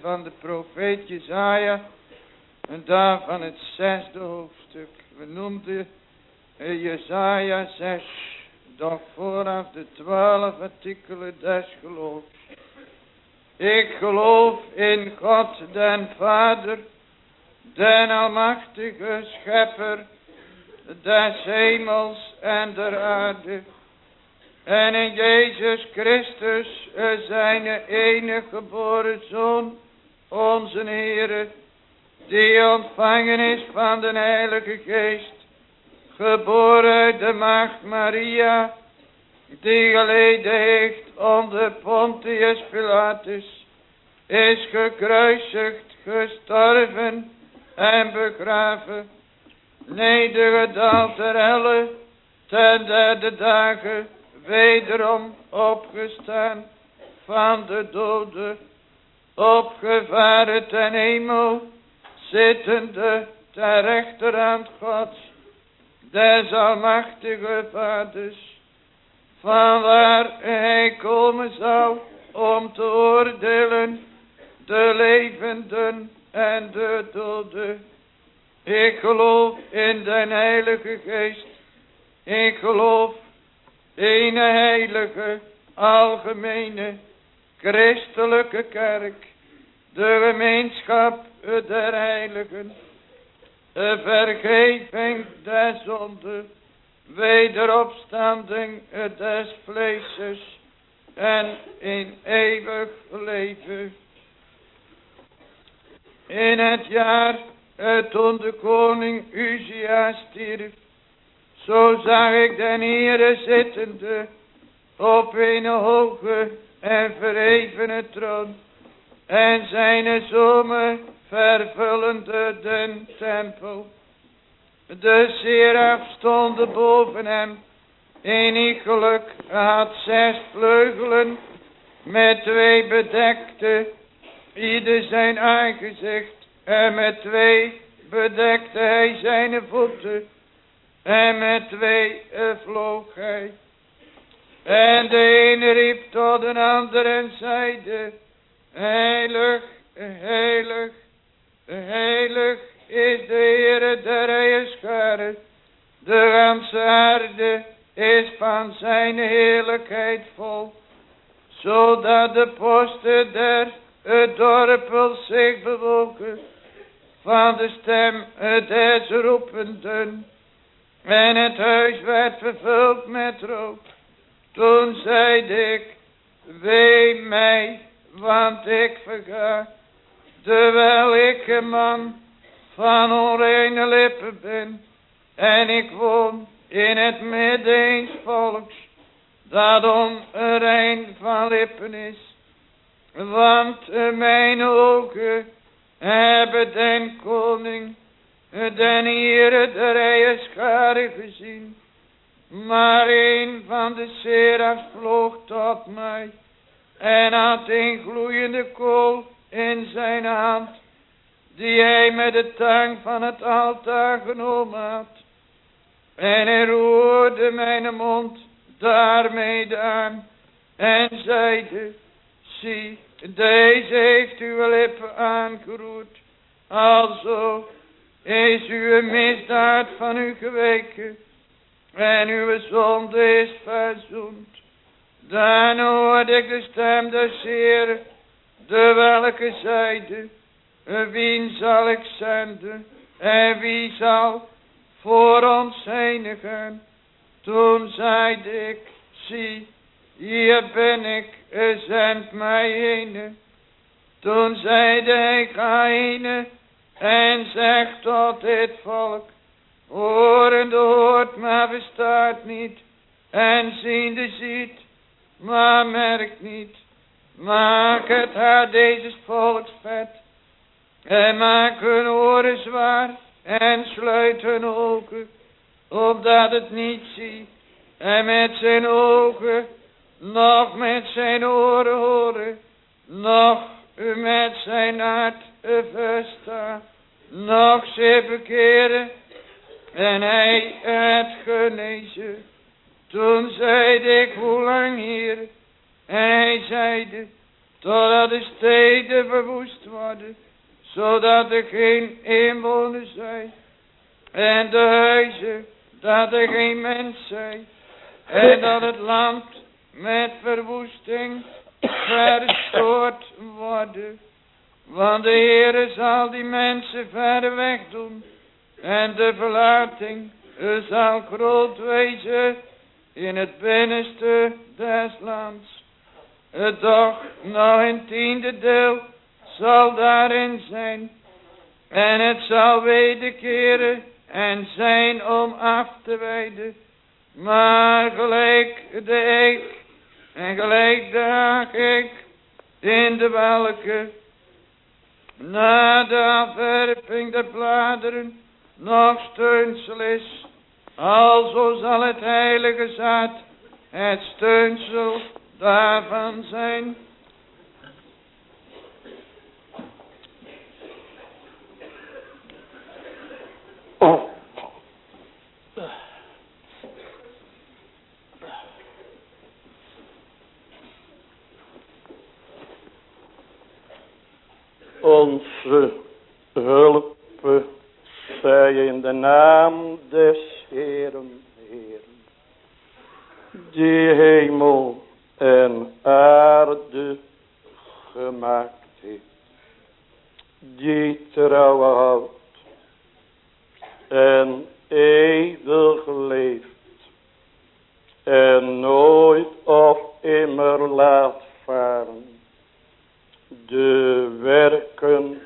van de profeet Jezaja. En daarvan het zesde hoofdstuk. We noemden Jezaja 6. Doch vooraf de twaalf artikelen des geloofs. Ik geloof in God den Vader, den almachtige schepper des hemels en der aarde. En in Jezus Christus, zijn enige geboren Zoon, onze Heere, die ontvangen is van de Heilige Geest, geboren uit de maagd Maria, die geleden heeft onder Pontius Pilatus, is gekruisigd, gestorven en begraven, nedergedaald ter helle, ten derde dagen, wederom opgestaan van de doden, opgevaren ten hemel, zittende ter rechterhand Gods, des almachtige vaders, van waar hij komen zal om te oordelen de levenden en de doden. Ik geloof in de heilige geest. Ik geloof een heilige, algemene, christelijke kerk. De gemeenschap der heiligen. De vergeving der zonde. Wederopstanding des vleeses. En in eeuwig leven. In het jaar toen de koning Uzia stierf. Zo zag ik den Heere zittende op een hoge en verhevene troon. En zijn zomer vervullende den tempel. De seraf stonden boven hem. Een geluk had zes vleugelen met twee bedekte, ieder zijn aangezicht. En met twee bedekte hij zijn voeten. En met twee vloog hij. En de ene riep tot een ander en zeide, Heilig, heilig, heilig is de Heere der Heerscharen. De ganse aarde is van zijn heerlijkheid vol. Zodat de posten der dorpels zich bewogen van de stem des roependen. En het huis werd vervuld met rook. Toen zeide ik, wee mij, want ik verga. Terwijl ik een man van onreine lippen ben. En ik woon in het midden eens volks. Dat onrein van lippen is. Want mijn ogen hebben den koning den Heere der Eierscharen gezien. Maar een van de serafs vloog tot mij en had een gloeiende kool in zijn hand, die hij met de tang van het altaar genomen had. En hij roerde mijn mond daarmee aan en zeide, zie, deze heeft uw lippen aangeroerd, alzo is uw misdaad van u geweken en uw zonde is verzoend. Dan hoorde ik de stem des Heer, de welke zeide, wie zal ik zenden en wie zal voor ons gaan. Toen zeide ik, zie, hier ben ik, zend mij heen. Toen zeide hij, ga heen en zegt tot dit volk, horende hoort, maar verstaat niet, en ziende ziet, maar merkt niet. Maak het haar deze volks vet, en maak hun oren zwaar, en sluit hun ogen, opdat het niet ziet, en met zijn ogen, nog met zijn oren horen, nog met zijn hart versta, nog ze bekeren en hij het genezen. Toen zeide ik, hoe lang hier? En hij zeide, totdat de steden verwoest worden, zodat er geen inwoners zijn, en de huizen, dat er geen mens zijn, en dat het land met verwoesting verstoord worden. Want de Heere zal die mensen verder weg doen. En de verlating zal groot wezen in het binnenste des lands. Doch nog een tiende deel zal daarin zijn. En het zal wederkeren en zijn om af te wijden. Maar gelijk de eek en gelijk de haak ik in de welke na de afwerping der bladeren nog steunsel is. Alzo zal het heilige zaad het steunsel daarvan zijn. Oh. Onze hulp zij in de naam des Heeren, die hemel en aarde gemaakt heeft, die trouw houdt en eeuwig leeft. En nooit of immer laat varen de werken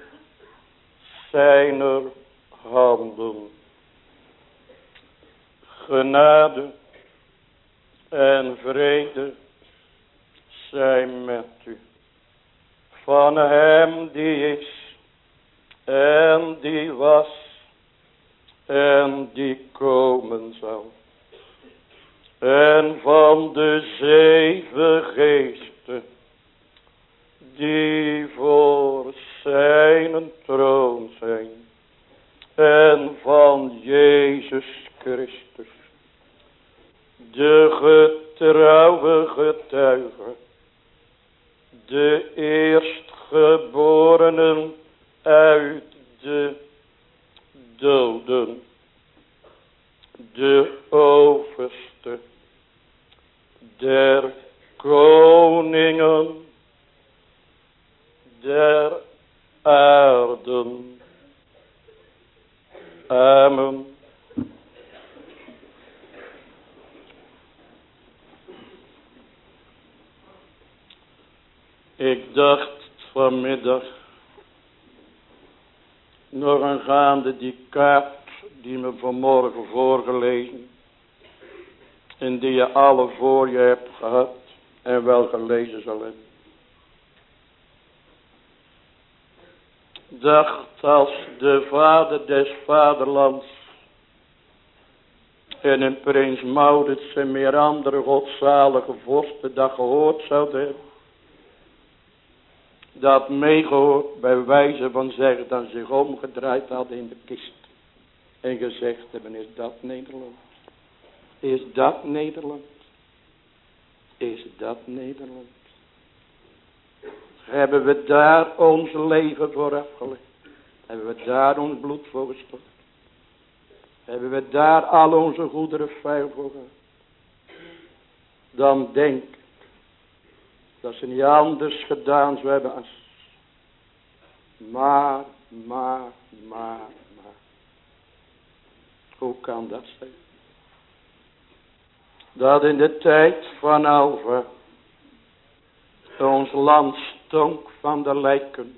zijner handen. Genade en vrede zijn met u. Van hem die is en die was en die komen zal. En van de zeven geesten die voor zijn troon zijn. En van Jezus Christus, de getrouwe getuige, de eerstgeborenen uit de doden, de overste der koningen der aarden. Amen. Ik dacht vanmiddag nog aan gaande die kaart die me vanmorgen voorgelezen. En die je alle voor je hebt gehad en wel gelezen zal hebben. Dacht als de vader des vaderlands en een prins Maurits en meer andere godzalige vorsten dat gehoord zouden hebben. Dat meegehoord bij wijze van zeggen dan zich omgedraaid hadden in de kist. En gezegd hebben is dat Nederland? Is dat Nederland? Is dat Nederland? Hebben we daar ons leven voor afgelegd? Hebben we daar ons bloed voor gestort? Hebben we daar al onze goederen vuil voor gehad? Dan denk dat ze niet anders gedaan zou hebben als maar, maar, maar, maar. Hoe kan dat zijn? Dat in de tijd van Alva ons land stonk van de lijken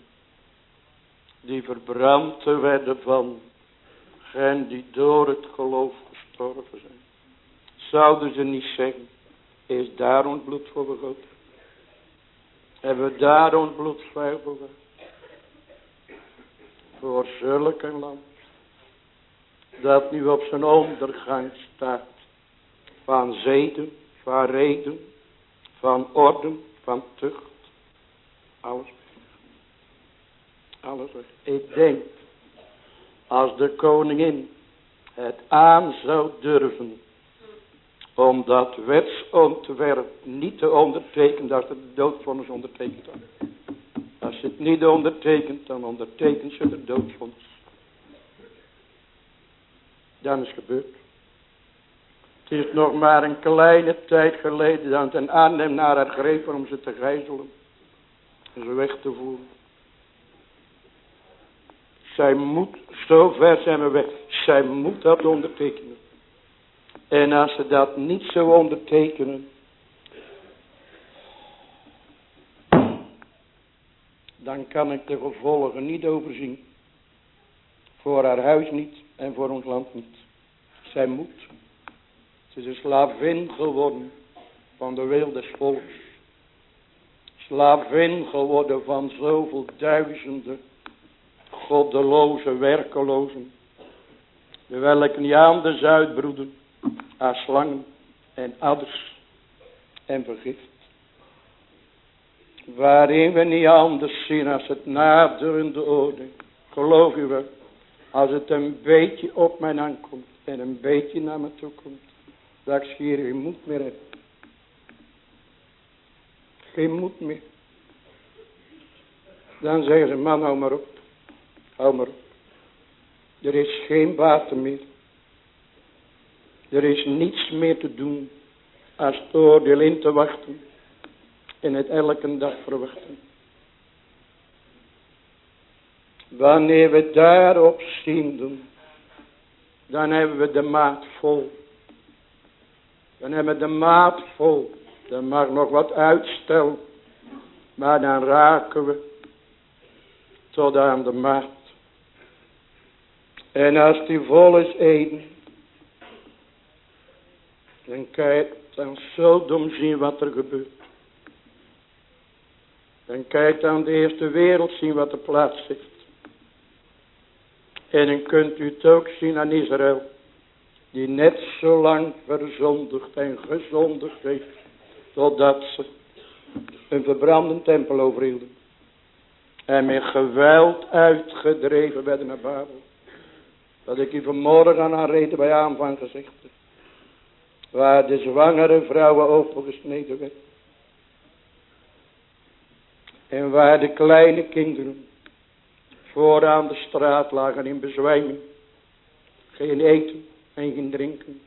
die verbrand werden van hen die door het geloof gestorven zijn. Zouden ze niet zeggen, is daar ons bloed voor begoten? Hebben we daar ons bloed begoten? Voor zulk een land, dat nu op zijn ondergang staat, van zeden, van reden, van orden, van tucht, alles Alles weg. Ik denk, als de koningin het aan zou durven, om dat wetsontwerp niet te ondertekenen, dat de doodvonnis ondertekend had. als ze het niet ondertekent, dan ondertekent ze de doodvonnis. Dan is gebeurd. Het is nog maar een kleine tijd geleden dat een aannem naar haar grepen om ze te gijzelen. Ze weg te voeren. Zij moet, zo ver zijn we weg. Zij moet dat ondertekenen. En als ze dat niet zou ondertekenen. Dan kan ik de gevolgen niet overzien. Voor haar huis niet en voor ons land niet. Zij moet. Ze is een slavin geworden van de wil des volks. Slavin geworden van zoveel duizenden goddeloze werkelozen. De welke niet anders uitbroeden als slangen en adders en vergift. Waarin we niet anders zien als het naderende orde. Geloof u wel, als het een beetje op mij aankomt en een beetje naar me toe komt, dat ik schier geen moed meer heb. Geen moed meer. Dan zeggen ze, man hou maar op. Hou maar op. Er is geen water meer. Er is niets meer te doen als het oordeel in te wachten en het elke dag verwachten. Wanneer we daarop zien doen, dan hebben we de maat vol. Dan hebben we de maat vol. Dan mag nog wat uitstel, maar dan raken we tot aan de maat. En als die vol is één, dan je dan zo dom zien wat er gebeurt. Dan je aan de eerste wereld zien wat er plaats heeft. En dan kunt u het ook zien aan Israël. Die net zo lang verzondigd en gezondigd heeft. Totdat ze een verbrande tempel overhielden. En met geweld uitgedreven werden naar Babel. Dat ik u vanmorgen aan haar reden bij aanvang heb. Waar de zwangere vrouwen opengesneden werd. En waar de kleine kinderen vooraan de straat lagen in bezwijming. Geen eten en geen drinken.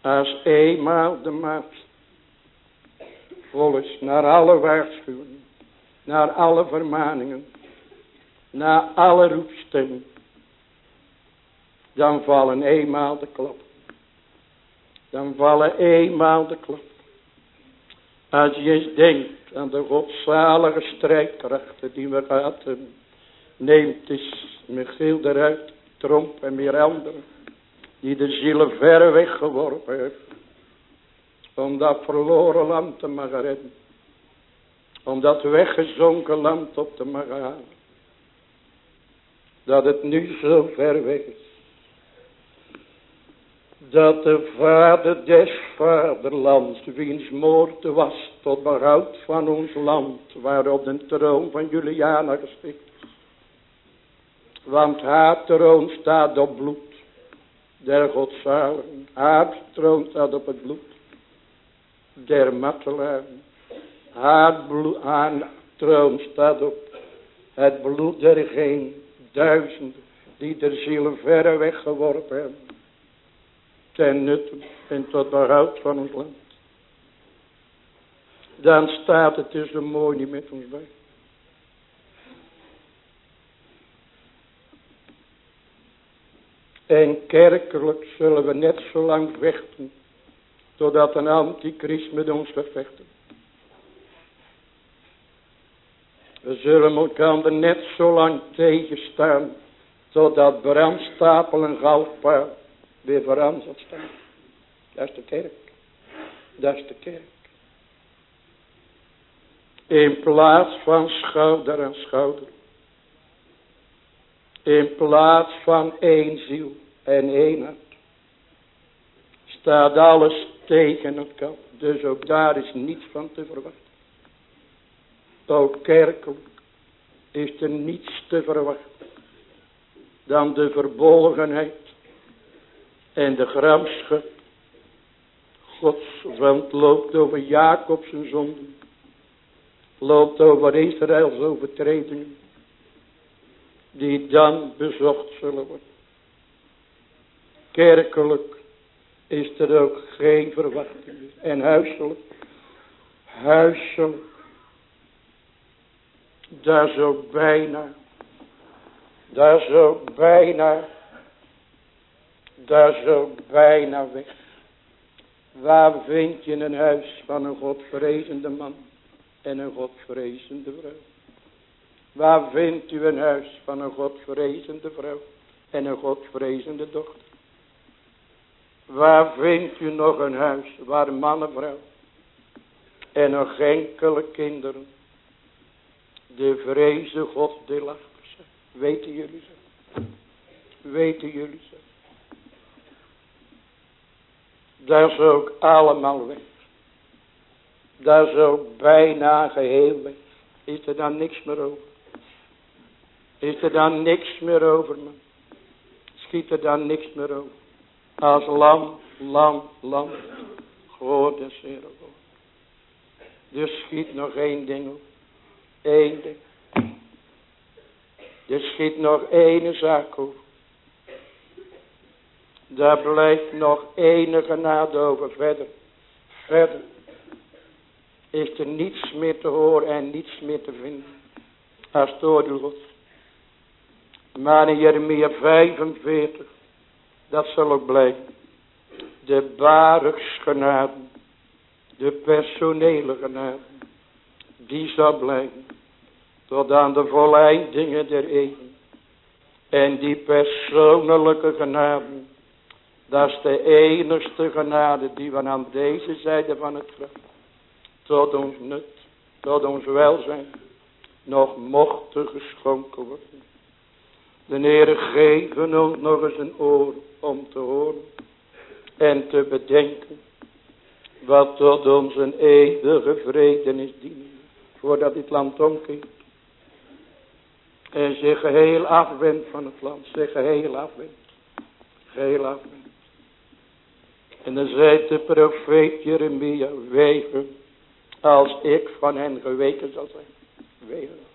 Als eenmaal de maat vol is naar alle waarschuwingen, naar alle vermaningen, naar alle roepstemmen, dan vallen eenmaal de klap. Dan vallen eenmaal de klap. Als je eens denkt aan de godzalige strijdkrachten die we gehad hebben. Neemt eens Michiel eruit, Tromp en meer anderen. Die de zielen ver weggeworpen heeft. Om dat verloren land te mogen redden. Om dat weggezonken land op te mogen halen. Dat het nu zo ver weg is dat de vader des vaderlands, wiens moord was tot behoud van ons land, waarop de troon van Juliana gesticht is. Want haar troon staat op bloed, der godzaligen, haar troon staat op het bloed, der martelaren. Haar, bloed, haar troon staat op het bloed dergenen, duizenden, die de zielen verre weggeworpen hebben ten nutte en tot behoud van ons land. Dan staat het dus zo mooi niet met ons bij. En kerkelijk zullen we net zo lang vechten. Totdat een antichrist met ons vervechten. We zullen elkaar net zo lang tegenstaan. Totdat brandstapel en goudpaal weer vooraan zal staan. Dat is de kerk. Dat is de kerk. In plaats van schouder aan schouder. In plaats van één ziel en hart. Staat alles tegen elkaar. Dus ook daar is niets van te verwachten. Ook kerkelijk is er niets te verwachten. Dan de verbolgenheid en de gramschap Gods, want loopt over Jacob zijn zonden. loopt over Israëls overtredingen. Die dan bezocht zullen worden. Kerkelijk is er ook geen verwachting. En huiselijk. Huiselijk. Daar zo bijna. Daar zo bijna. Daar zo bijna weg. Waar vind je een huis van een godvrezende man en een godvrezende vrouw? Waar vindt u een huis van een godvrezende vrouw en een godvrezende dochter? Waar vindt u nog een huis waar man en vrouw en nog enkele kinderen de vreze God deelachtig zijn? Weten jullie zo? Weten jullie zo? Dat is ook allemaal weg. Dat is ook bijna geheel weg. Is er dan niks meer over? Is er dan niks meer over, man? Schiet er dan niks meer over? Als lam, lam, lam. Groot en zeer Dus schiet nog één ding op. Eén ding. Er schiet nog één zaak over. Daar blijft nog enige genade over verder. Verder is er niets meer te horen en niets meer te vinden. Als oordeel God. Maar in Jeremia 45, dat zal ook blijven. De genade, de personele genade, die zal blijven. Tot aan de volleindingen der eeuwen. En die persoonlijke genade, dat is de enigste genade die we aan deze zijde van het graf. Tot ons nut, tot ons welzijn, nog mochten geschonken worden. De Heere geven ons nog eens een oor om te horen en te bedenken wat tot onze eeuwige vrede is dienen. Voordat dit land omkeert. En zich geheel afwendt van het land. Zich geheel afwendt. Geheel afwendt. En dan zei de profeet Jeremia, wegen als ik van hen geweken zal zijn. Wegen.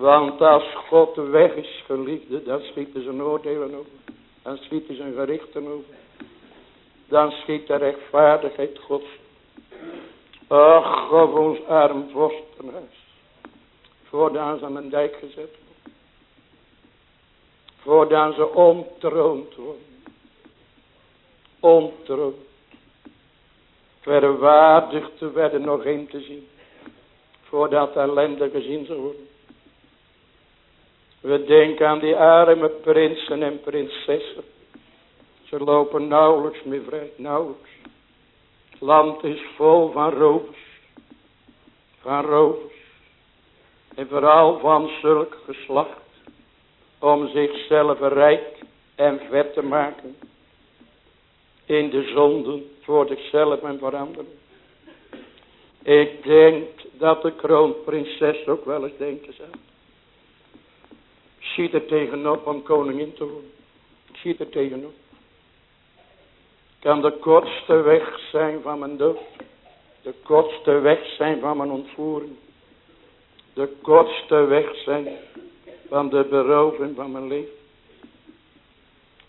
Want als God weg is, geliefde, dan schieten zijn oordelen over. Dan schieten zijn gerichten over. Dan schiet de rechtvaardigheid Gods. Ach, op ons arm vorstenhuis. Voordat ze aan een dijk gezet worden. Voordat ze ontroond worden ontroond. Verwaardigd te werden nog een te zien. Voordat ellende gezien zou worden. We denken aan die arme prinsen en prinsessen. Ze lopen nauwelijks meer vrij, nauwelijks. Het land is vol van rovers. Van rovers. En vooral van zulk geslacht. Om zichzelf rijk en vet te maken in de zonden voor zichzelf en voor anderen. Ik denk dat de kroonprinses ook wel eens denken zou. Ziet er tegenop om koningin te worden. Ziet er tegenop. Kan de kortste weg zijn van mijn dood. De kortste weg zijn van mijn ontvoering. De kortste weg zijn van de beroving van mijn leven.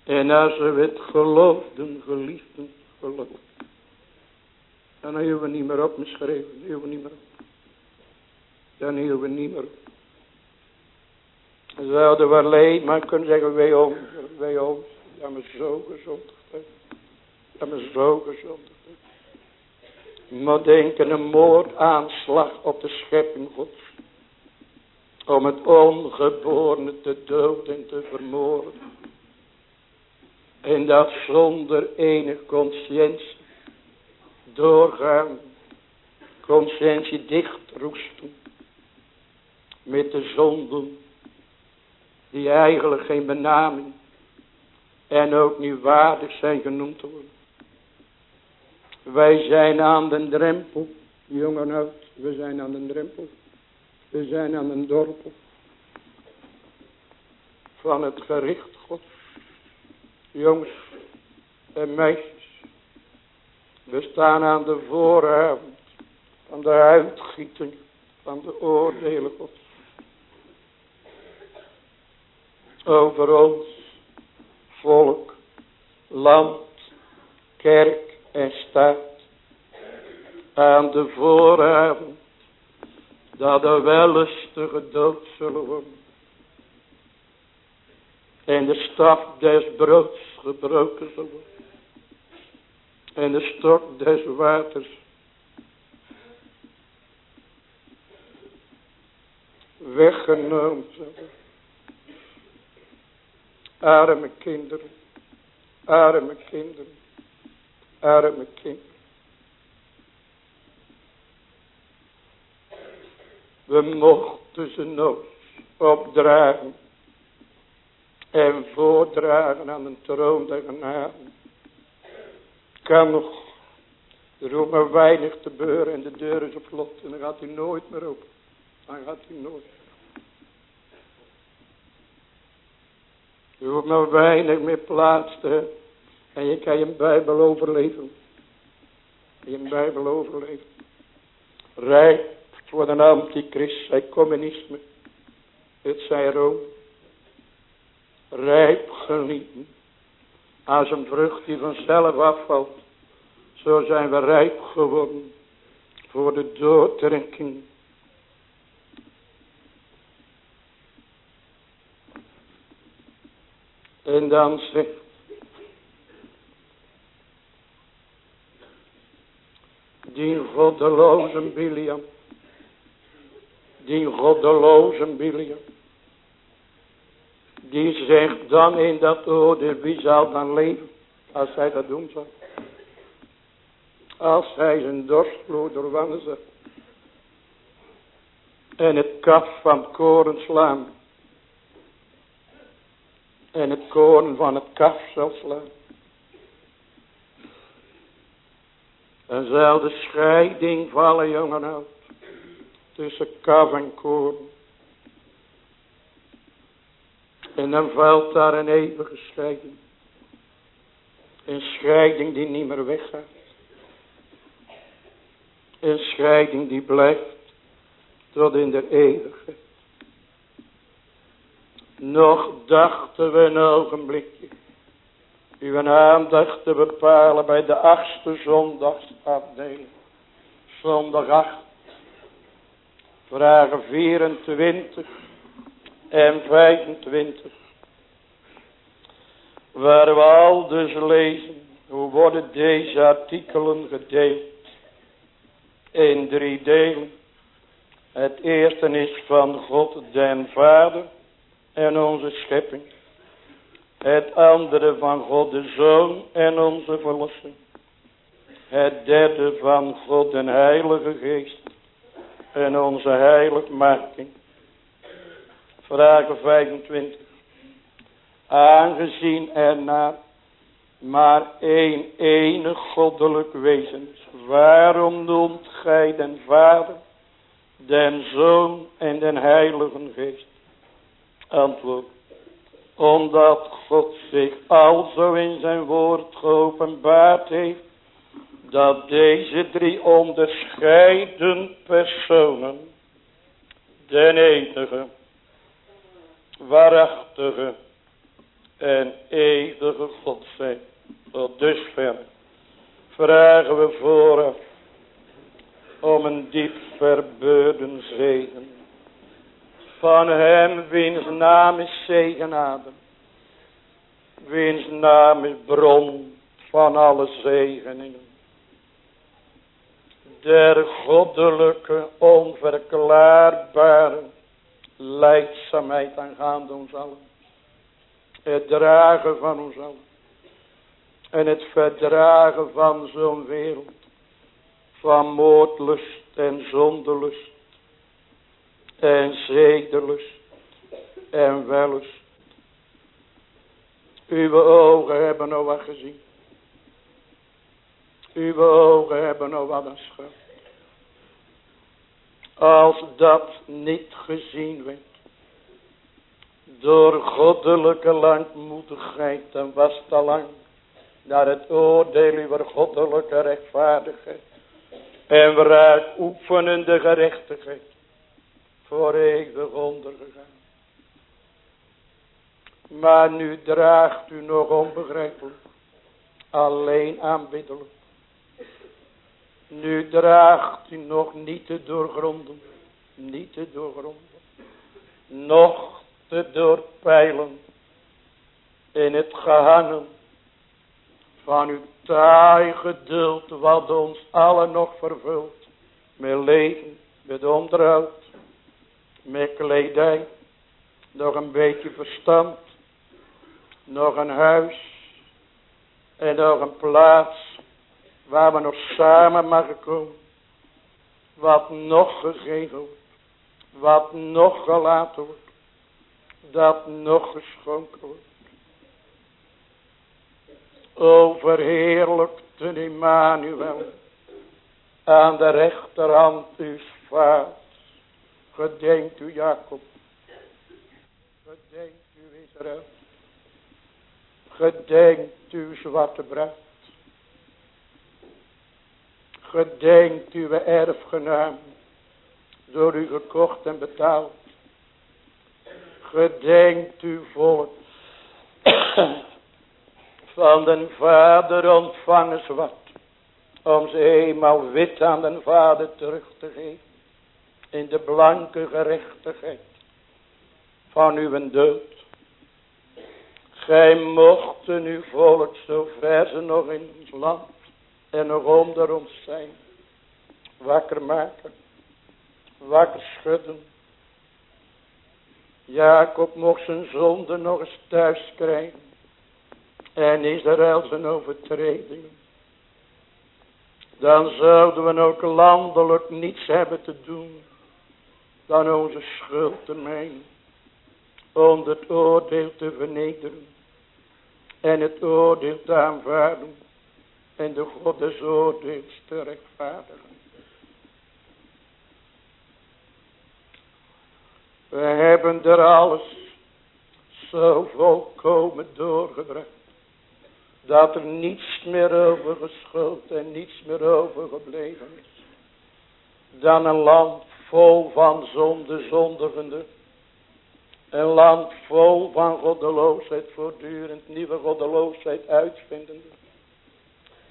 En als we het geloofden, geliefden, geloofden. Dan hebben we niet meer opgeschreven. Dan hebben we niet meer op. Dan hebben we niet meer op. Zouden we alleen maar kunnen zeggen, wij ons, wij ons. Dat zo gezond. Dat we zo gezond. Maar denken een moordaanslag op de schepping gods. Om het ongeborene te doden en te vermoorden. En dat zonder enige conscientie doorgaan. Conscientie dicht roesten. Met de zonden. Die eigenlijk geen benaming. En ook niet waardig zijn genoemd te worden. Wij zijn aan de drempel. Jong en oud. We zijn aan de drempel. We zijn aan de dorpel. Van het gericht God jongens en meisjes. We staan aan de vooravond van de uitgieting van de oordelen God. Over ons, volk, land, kerk en staat. Aan de vooravond dat de welste gedood zullen worden. En de staf des broods gebroken zal worden. En de stok des waters weggenomen zal worden. Arme kinderen, arme kinderen, arme kinderen. We mochten ze nog opdragen en voordragen aan een troon der genade. Kan nog, er hoeft maar weinig te beuren en de deur is op slot en dan gaat hij nooit meer open. Dan gaat hij nooit. Er hoeft maar weinig meer plaats te hebben en je kan je Bijbel overleven. Je Bijbel overleven. Rijk voor de antichrist, zij communisme. Het zij Rome rijp genieten. Als een vrucht die vanzelf afvalt. Zo zijn we rijp geworden voor de doortrekking. En dan zegt die goddeloze Biliam, die goddeloze Biliam, die zegt dan in dat oordeel, wie zal dan leven als hij dat doen zal. Als hij zijn dorstvloer doorwannen. En het kaf van koren slaan. En het koren van het kaf zal slaan. En zal de scheiding vallen, jongen oud. Tussen kaf en koren. En dan valt daar een eeuwige scheiding. Een scheiding die niet meer weggaat. Een scheiding die blijft tot in de eeuwigheid. Nog dachten we een ogenblikje uw aandacht te bepalen bij de achtste zondagsafdeling. Zondag 8. Vragen 24 en 25. Waar we al dus lezen, hoe worden deze artikelen gedeeld? In drie delen. Het eerste is van God den Vader en onze schepping. Het andere van God de Zoon en onze verlossing. Het derde van God den Heilige Geest en onze heiligmaking. Vragen 25. Aangezien er maar één enig goddelijk wezen. Waarom noemt gij den Vader, den Zoon en den Heilige Geest? Antwoord. Omdat God zich alzo in zijn woord geopenbaard heeft. Dat deze drie onderscheiden personen. Den enige waarachtige en eeuwige God zijn. Tot dusver vragen we vooraf om een diep verbeurden zegen. Van hem wiens naam is zegenadem. Wiens naam is bron van alle zegeningen. Der goddelijke onverklaarbare leidzaamheid aangaande ons allen. Het dragen van ons allen. En het verdragen van zo'n wereld. Van moordlust en zondelust. En zedelust. En wellust. Uw ogen hebben nou wat gezien. Uw ogen hebben nou wat aanschouwd. Als dat niet gezien werd. Door goddelijke langmoedigheid. Dan was het lang. Naar het oordeel over goddelijke rechtvaardigheid. En waaruit oefenende gerechtigheid voor eeuwig ondergegaan. Maar nu draagt u nog onbegrijpelijk. Alleen aanbiddelijk. Nu draagt u nog niet te doorgronden. Niet te doorgronden. Nog te doorpeilen. In het gehangen van uw taai geduld. Wat ons allen nog vervult. Met leven, met onderhoud. Met kledij. Nog een beetje verstand nog een huis en nog een plaats waar we nog samen mogen komen. Wat nog wordt, wat nog gelaten wordt, dat nog geschonken wordt. O verheerlijkte Emmanuel aan de rechterhand uw vaders. Gedenkt u Jacob, gedenkt u Israël. Gedenkt uw zwarte bruid. Gedenkt uw erfgenaam. Door u gekocht en betaald. Gedenkt uw volk. Van den vader ontvangen zwart. Om ze eenmaal wit aan den vader terug te geven. In de blanke gerechtigheid. Van uw dood. Gij mochten uw volk zo ver ze nog in ons land en nog onder ons zijn. Wakker maken. Wakker schudden. Jacob mocht zijn zonde nog eens thuis krijgen. En Israël zijn overtredingen. Dan zouden we ook landelijk niets hebben te doen. Dan onze schuld te mijnen. Om het oordeel te vernederen en het oordeel te aanvaarden en de God des oordeels te rechtvaardigen. We hebben er alles zo volkomen doorgebracht. Dat er niets meer over geschuld en niets meer over gebleven is. Dan een land vol van zonde zondigende een land vol van goddeloosheid, voortdurend nieuwe goddeloosheid uitvindende.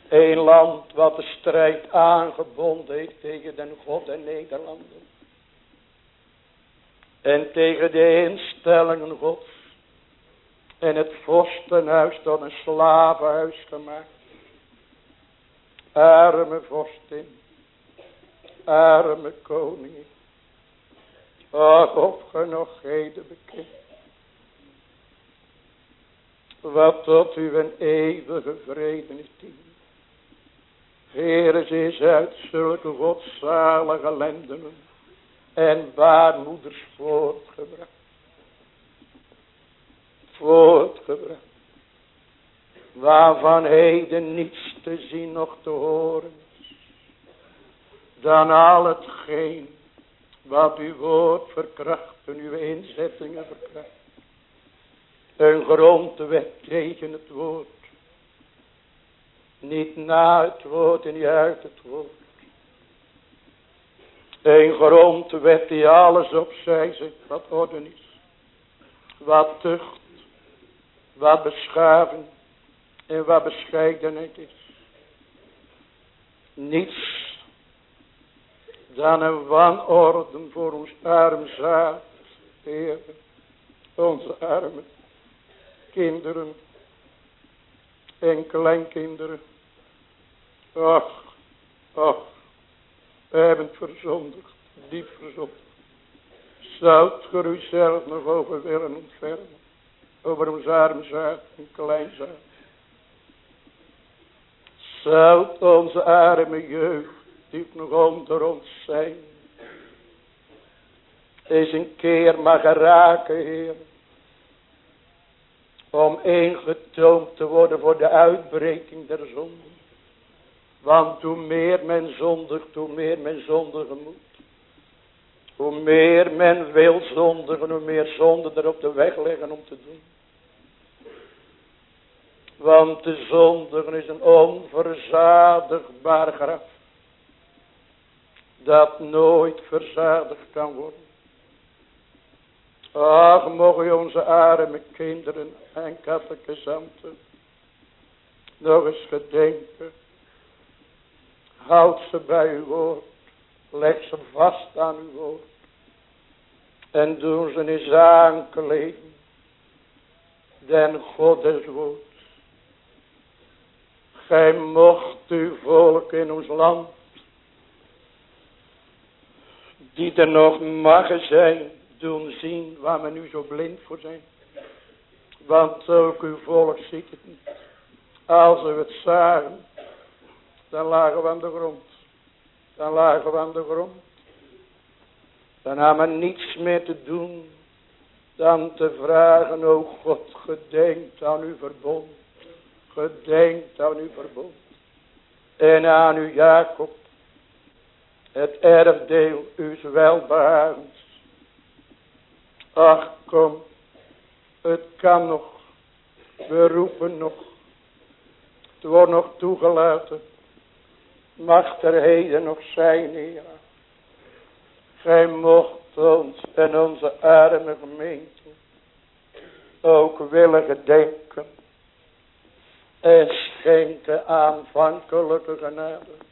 Een land wat de strijd aangebonden heeft tegen den God en Nederlanden. En tegen de instellingen gods. En het vorstenhuis tot een slavenhuis gemaakt. Arme vorstin. Arme koningin. Ach, of ge nog heden bekend. Wat tot u een eeuwige vrede is dient. Is uit zulke godzalige lendenen en baarmoeders voortgebracht. Voortgebracht. Waarvan heden niets te zien nog te horen. Dan al hetgeen wat uw woord verkracht en uw inzettingen verkracht. Een grondwet tegen het woord. Niet na het woord en niet uit het woord. Een grondwet die alles opzij zet wat orde is. Wat tucht. Wat beschaving. En wat bescheidenheid is. Niets dan een wanorden voor ons arm zaad, Heer, onze arme kinderen en kleinkinderen. Ach, ach, we hebben het verzondigd, diep verzondigd. Zou ge u zelf nog over willen ontfermen, over ons arm zaad en klein zaad. Zou onze arme jeugd die nog onder ons zijn. Is een keer mag raken, Heer. Om ingetoomd te worden voor de uitbreking der zonde. Want hoe meer men zondigt, hoe meer men zondigen moet. Hoe meer men wil zondigen, hoe meer zonde er op de weg liggen om te doen. Want de zondigen is een onverzadigbaar graf. Dat nooit verzadigd kan worden. Ach, mogen onze arme kinderen en kattekizanten nog eens gedenken. Houd ze bij uw woord. Leg ze vast aan uw woord. En doen ze zaken leven. Den God des woord. Gij mocht uw volk in ons land. Die er nog mag zijn. Doen zien waar we nu zo blind voor zijn. Want ook uw volk ziet het niet. Als we het zagen. Dan lagen we aan de grond. Dan lagen we aan de grond. Dan hebben we niets meer te doen. Dan te vragen, o God, gedenkt aan uw verbond. Gedenkt aan uw verbond. En aan uw Jacob. Het erfdeel uw welbehagens. Ach, kom. Het kan nog. We roepen nog. Het wordt nog toegelaten. Mag er heden nog zijn, Heer. Gij mocht ons en onze arme gemeente ook willen gedenken en schenken aanvankelijke genade.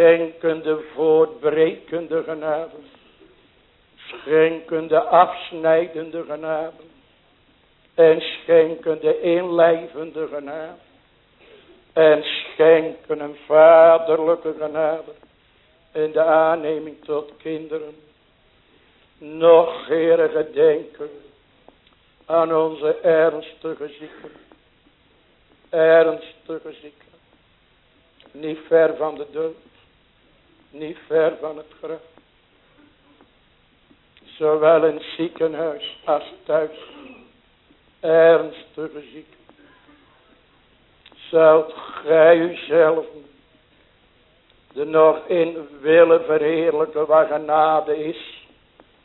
Schenken de voortbrekende genade. Schenken de afsnijdende genade. En schenken de inlijvende genade. En schenken een vaderlijke genade. In de aanneming tot kinderen. Nog, Heere, gedenken aan onze ernstige zieken ernstige zieken. Niet ver van de dood. Niet ver van het graf. Zowel in ziekenhuis als thuis. Ernstige zieken. Zoudt gij uzelf de nog in willen verheerlijken wat genade is.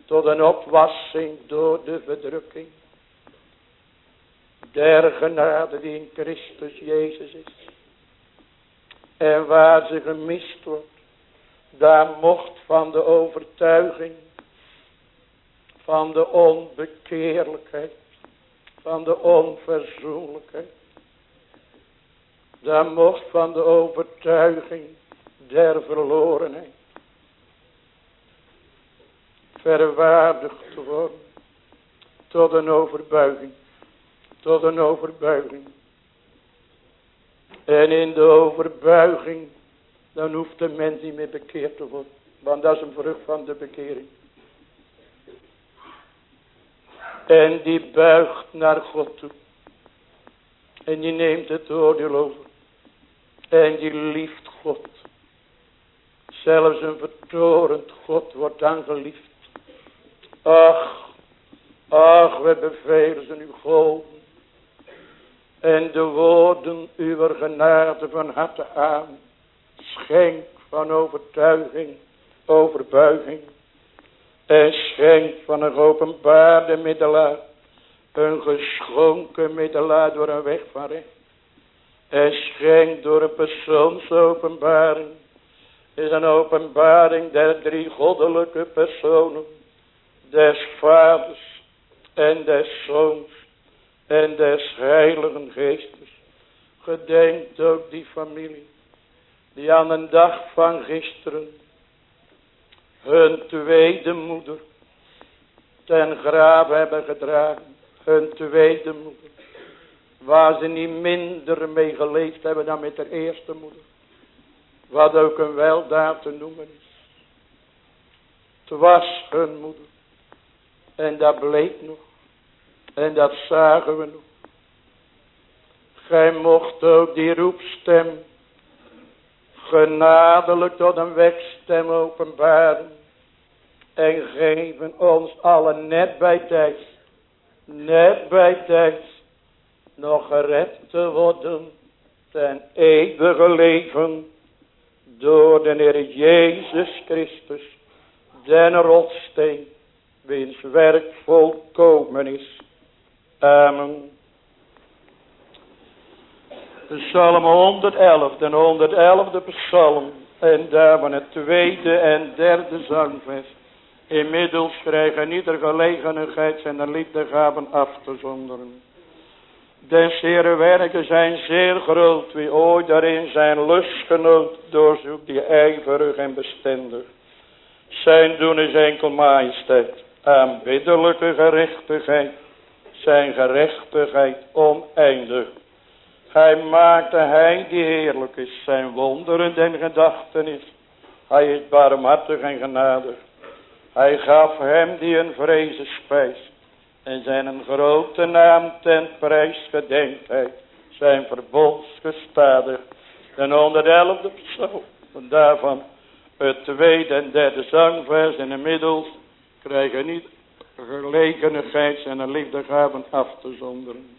Tot een opwassing door de verdrukking der genade die in Christus Jezus is. En waar ze gemist wordt, daar mocht van de overtuiging, van de onbekeerlijkheid, van de onverzoenlijkheid, daar mocht van de overtuiging der verlorenheid verwaardigd worden tot een overbuiging tot een overbuiging. En in de overbuiging, dan hoeft de mens niet meer bekeerd te worden. Want dat is een vrucht van de bekering. En die buigt naar God toe. En die neemt het oordeel over. En die lieft God. Zelfs een vertorend God wordt dan geliefd. Ach, ach, we bevelen ze nu God en de woorden uw genade van harte aan. Schenk van overtuiging, overbuiging. En schenk van een openbaarde middelaar. Een geschonken middelaar door een weg van recht. En schenk door een persoonsopenbaring. Is een openbaring der drie goddelijke personen. Des vaders en des zoons en des heiligen geestes. Gedenkt ook die familie. Die aan een dag van gisteren. Hun tweede moeder. Ten graaf hebben gedragen. Hun tweede moeder. Waar ze niet minder mee geleefd hebben dan met de eerste moeder. Wat ook een weldaad te noemen is. Het was hun moeder. En dat bleek nog. En dat zagen we nog. Gij mocht ook die roepstem genadelijk tot een wegstem openbaren. En geven ons allen net bij tijd, net bij tijd, nog gered te worden ten eeuwige leven door de Heer Jezus Christus, den rotsteen, wiens werk volkomen is Amen. Psalm 111, de 111e psalm En daar van het tweede en derde zangvers. Inmiddels krijgen ieder gelegenheid zijn liefdegaven af te zonderen. De zere werken zijn zeer groot, wie ooit daarin zijn lustgenoot doorzoekt die ijverig en bestendig. Zijn doen is enkel majesteit, aanbiddelijke gerechtigheid, zijn gerechtigheid oneindig. Hij maakte hij die heerlijk is, zijn wonderen den gedachten is. Hij is barmhartig en genadig. Hij gaf hem die een vrezen spijs. En zijn een grote naam ten prijs gedenkt hij. Zijn verbonds gestadig. En onder de elfde persoon. Van daarvan het tweede en derde zangvers. En inmiddels krijgen niet gelegenheid zijn liefdegaven af te zonderen.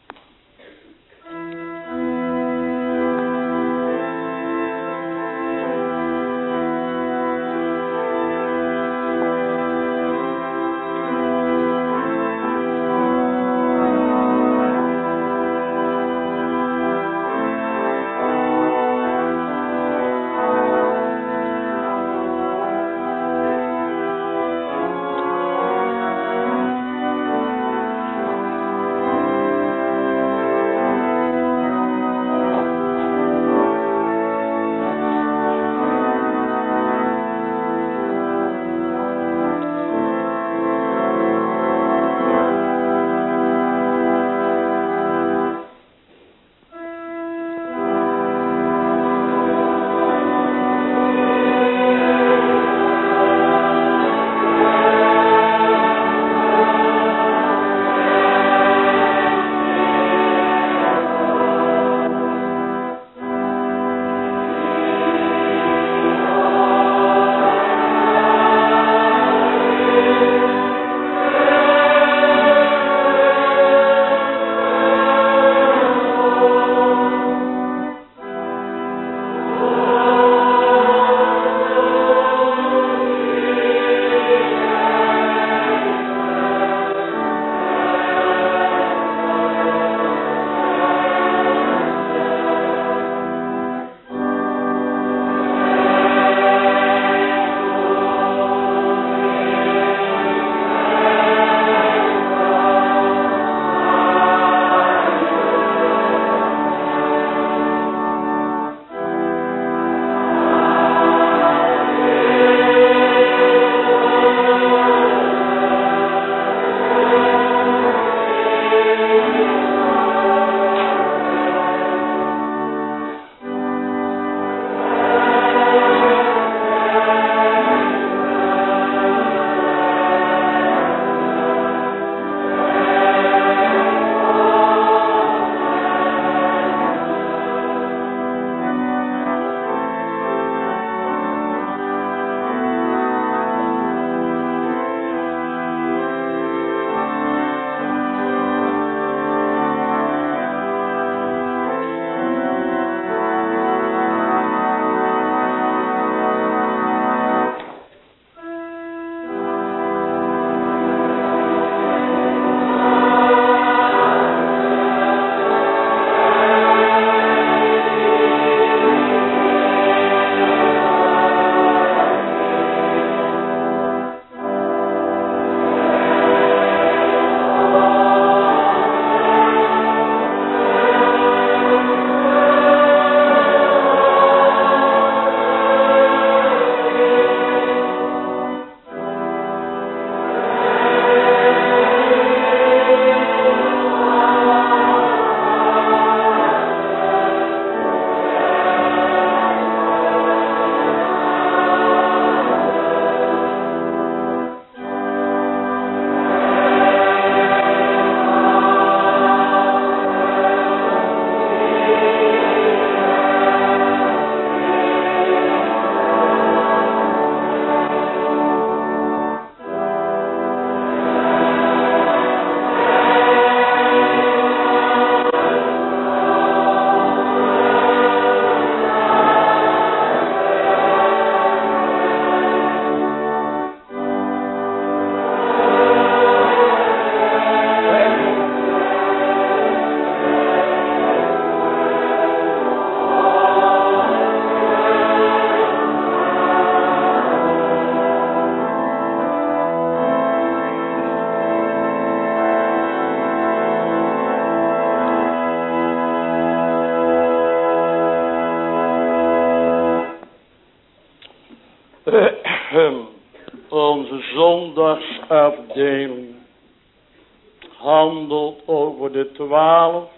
12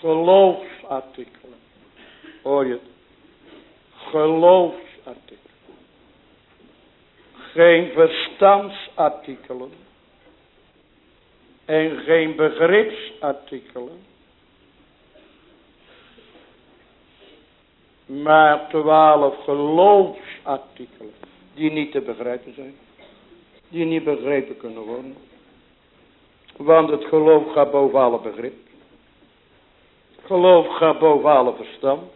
geloofsartikelen. Hoor je? Geloofsartikelen. Geen verstandsartikelen. En geen begripsartikelen. Maar twaalf geloofsartikelen die niet te begrijpen zijn. Die niet begrepen kunnen worden. Want het geloof gaat boven alle begrip. Geloof gaat boven alle verstand.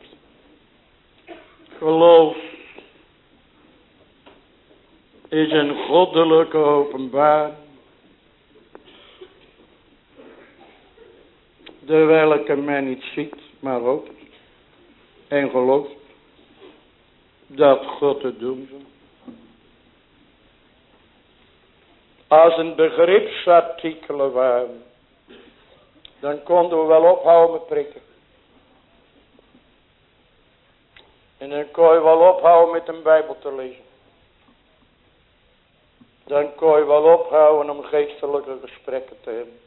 Geloof is een goddelijke openbaar. De welke men niet ziet, maar hoopt. En gelooft. Dat God het doen zal. Als een begripsartikelen waren. Dan konden we wel ophouden met prikken. En dan kon je wel ophouden met een bijbel te lezen. Dan kon je wel ophouden om geestelijke gesprekken te hebben.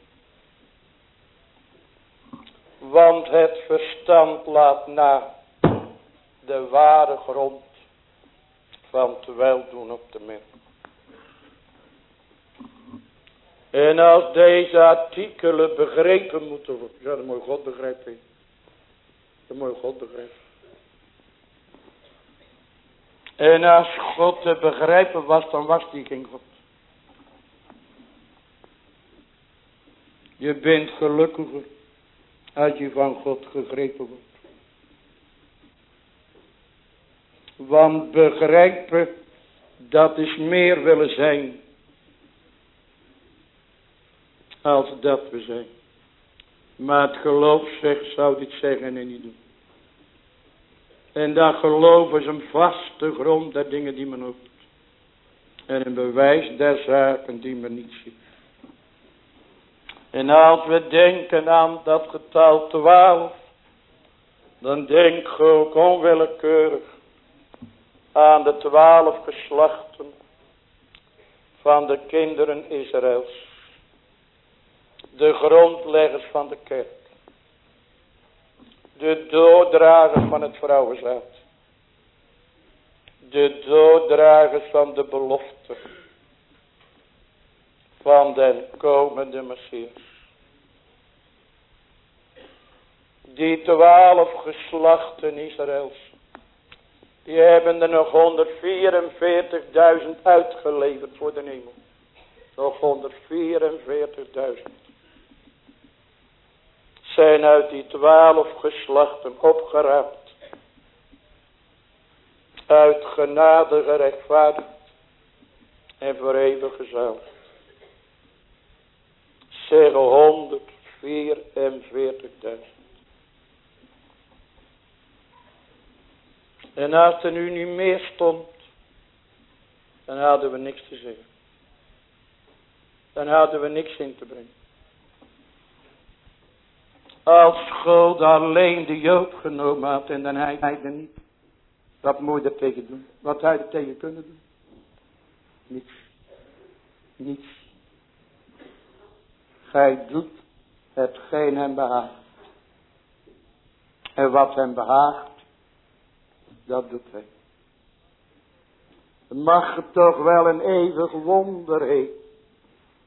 Want het verstand laat na de ware grond van te weldoen op de mens. En als deze artikelen begrepen moeten worden. Ja, dan moet God begrijpen. Dan moet God begrijpen. En als God te begrijpen was, dan was die geen God. Je bent gelukkiger als je van God gegrepen wordt. Want begrijpen, dat is meer willen zijn als dat we zijn. Maar het geloof zegt, zou dit zeggen en niet doen. En dat geloof is een vaste grond der dingen die men hoopt. En een bewijs der zaken die men niet ziet. En als we denken aan dat getal 12, dan denk ik ook onwillekeurig aan de twaalf geslachten van de kinderen Israëls de grondleggers van de kerk. De doordragers van het vrouwenzaad. De doordragers van de belofte. Van den komende Messias. Die twaalf geslachten Israëls. Die hebben er nog 144.000 uitgeleverd voor de hemel. Nog 144.000 zijn uit die twaalf geslachten opgeraapt. Uit genade gerechtvaardigd en voor eeuwig gezaligd. Zeggen 144.000. En als er nu niet meer stond, dan hadden we niks te zeggen. Dan hadden we niks in te brengen. Als God alleen de Jood genomen had en dan hij, er niet. Wat moet je er tegen doen? Wat hij er tegen kunnen doen? Niets. Niets. Gij doet hetgeen hem behaagt. En wat hem behaagt, dat doet hij. Mag het toch wel een eeuwig wonder heet,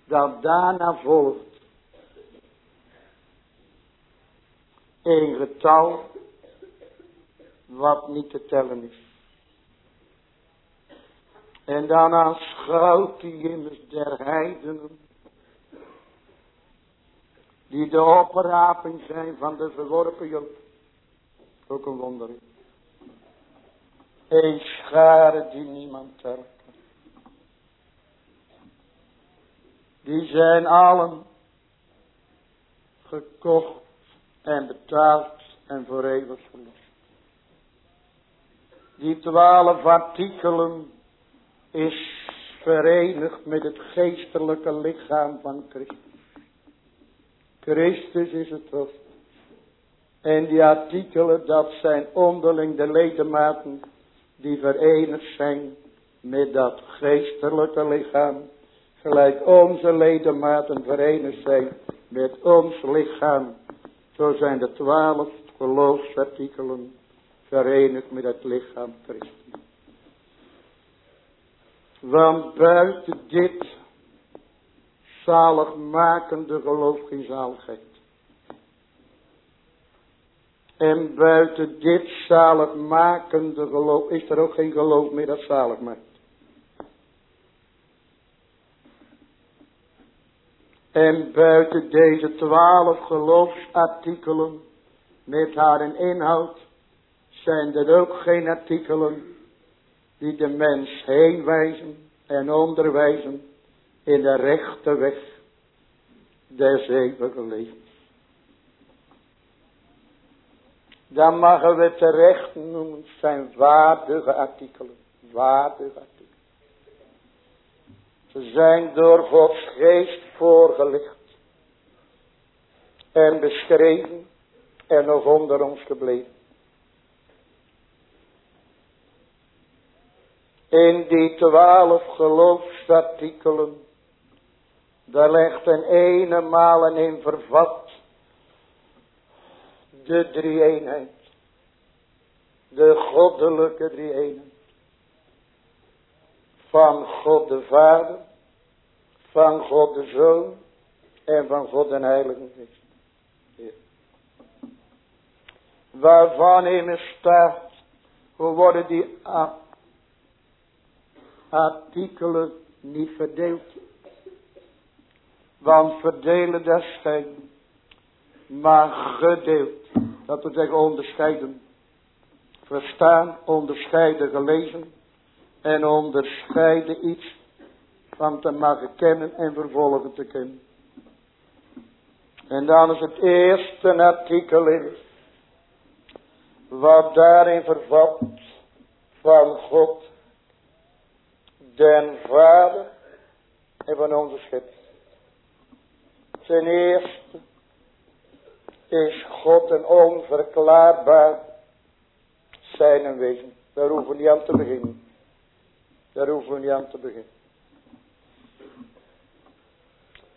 dat daarna volgt een getal wat niet te tellen is. En dan aanschouwt hij immers der heidenen, die de opraping zijn van de verworpen Jood. Ook een wonder. Een schare die niemand telt. Die zijn allen gekocht en betaald en voor eeuwig verlost. Die twaalf artikelen is verenigd met het geestelijke lichaam van Christus. Christus is het hoofd. En die artikelen, dat zijn onderling de ledematen die verenigd zijn met dat geestelijke lichaam. Gelijk onze ledematen verenigd zijn met ons lichaam. Zo zijn de twaalf geloofsartikelen verenigd met het lichaam Christus. Want buiten dit zaligmakende geloof geen zaligheid. En buiten dit zaligmakende geloof is er ook geen geloof meer dat zalig maakt. En buiten deze twaalf geloofsartikelen met haar inhoud zijn er ook geen artikelen die de mens heen wijzen en onderwijzen in de rechte weg des eeuwige levens. Dan mogen we terecht noemen zijn waardige artikelen. Waardige artikelen. Zijn door Gods geest voorgelicht. En beschreven. En nog onder ons gebleven. In die twaalf geloofsartikelen. Daar legt een ene malen in vervat. De drie eenheid. De goddelijke drie eenheid. Van God de Vader. Van God de Zoon. En van God de Heilige Geest. Waarvan in staat. Hoe worden die artikelen niet verdeeld. Want verdelen dat schijnt. Maar gedeeld. Dat wil zeggen onderscheiden. Verstaan, onderscheiden, gelezen. En onderscheiden iets van te mogen kennen en vervolgen te kennen. En dan is het eerste artikel in. Wat daarin vervat van God den Vader en van onze schepper. Ten eerste is God een onverklaarbaar zijn en wezen. Daar hoeven we niet aan te beginnen. Daar hoeven we niet aan te beginnen.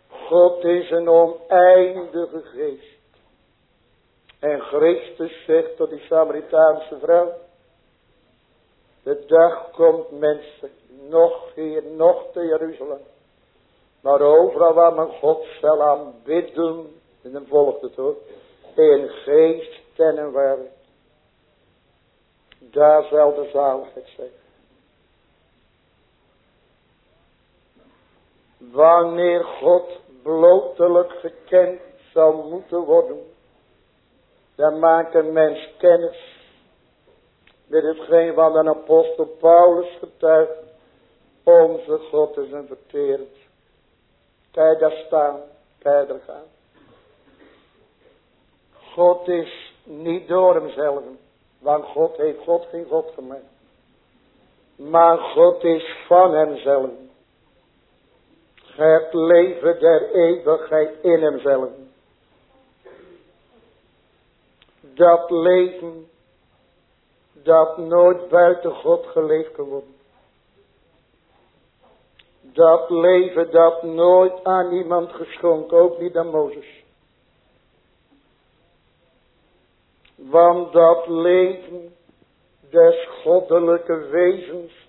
God is een oneindige geest. En Christus zegt tot die Samaritaanse vrouw. De dag komt mensen nog hier, nog te Jeruzalem. Maar overal waar men God zal aanbidden, en dan volgt het hoor, in geest en in. Daar zal de zaligheid zijn. Wanneer God blootelijk gekend zal moeten worden, dan maakt een mens kennis met hetgeen van de apostel Paulus getuigt. Onze God is een verterend. Kijk daar staan, kijk daar gaan. God is niet door hemzelf. Want God heeft God geen God gemaakt. Maar God is van hemzelf. Het leven der eeuwigheid in hemzelf. Dat leven dat nooit buiten God geleefd kan worden. Dat leven dat nooit aan iemand geschonken, ook niet aan Mozes. Want dat leven des goddelijke wezens,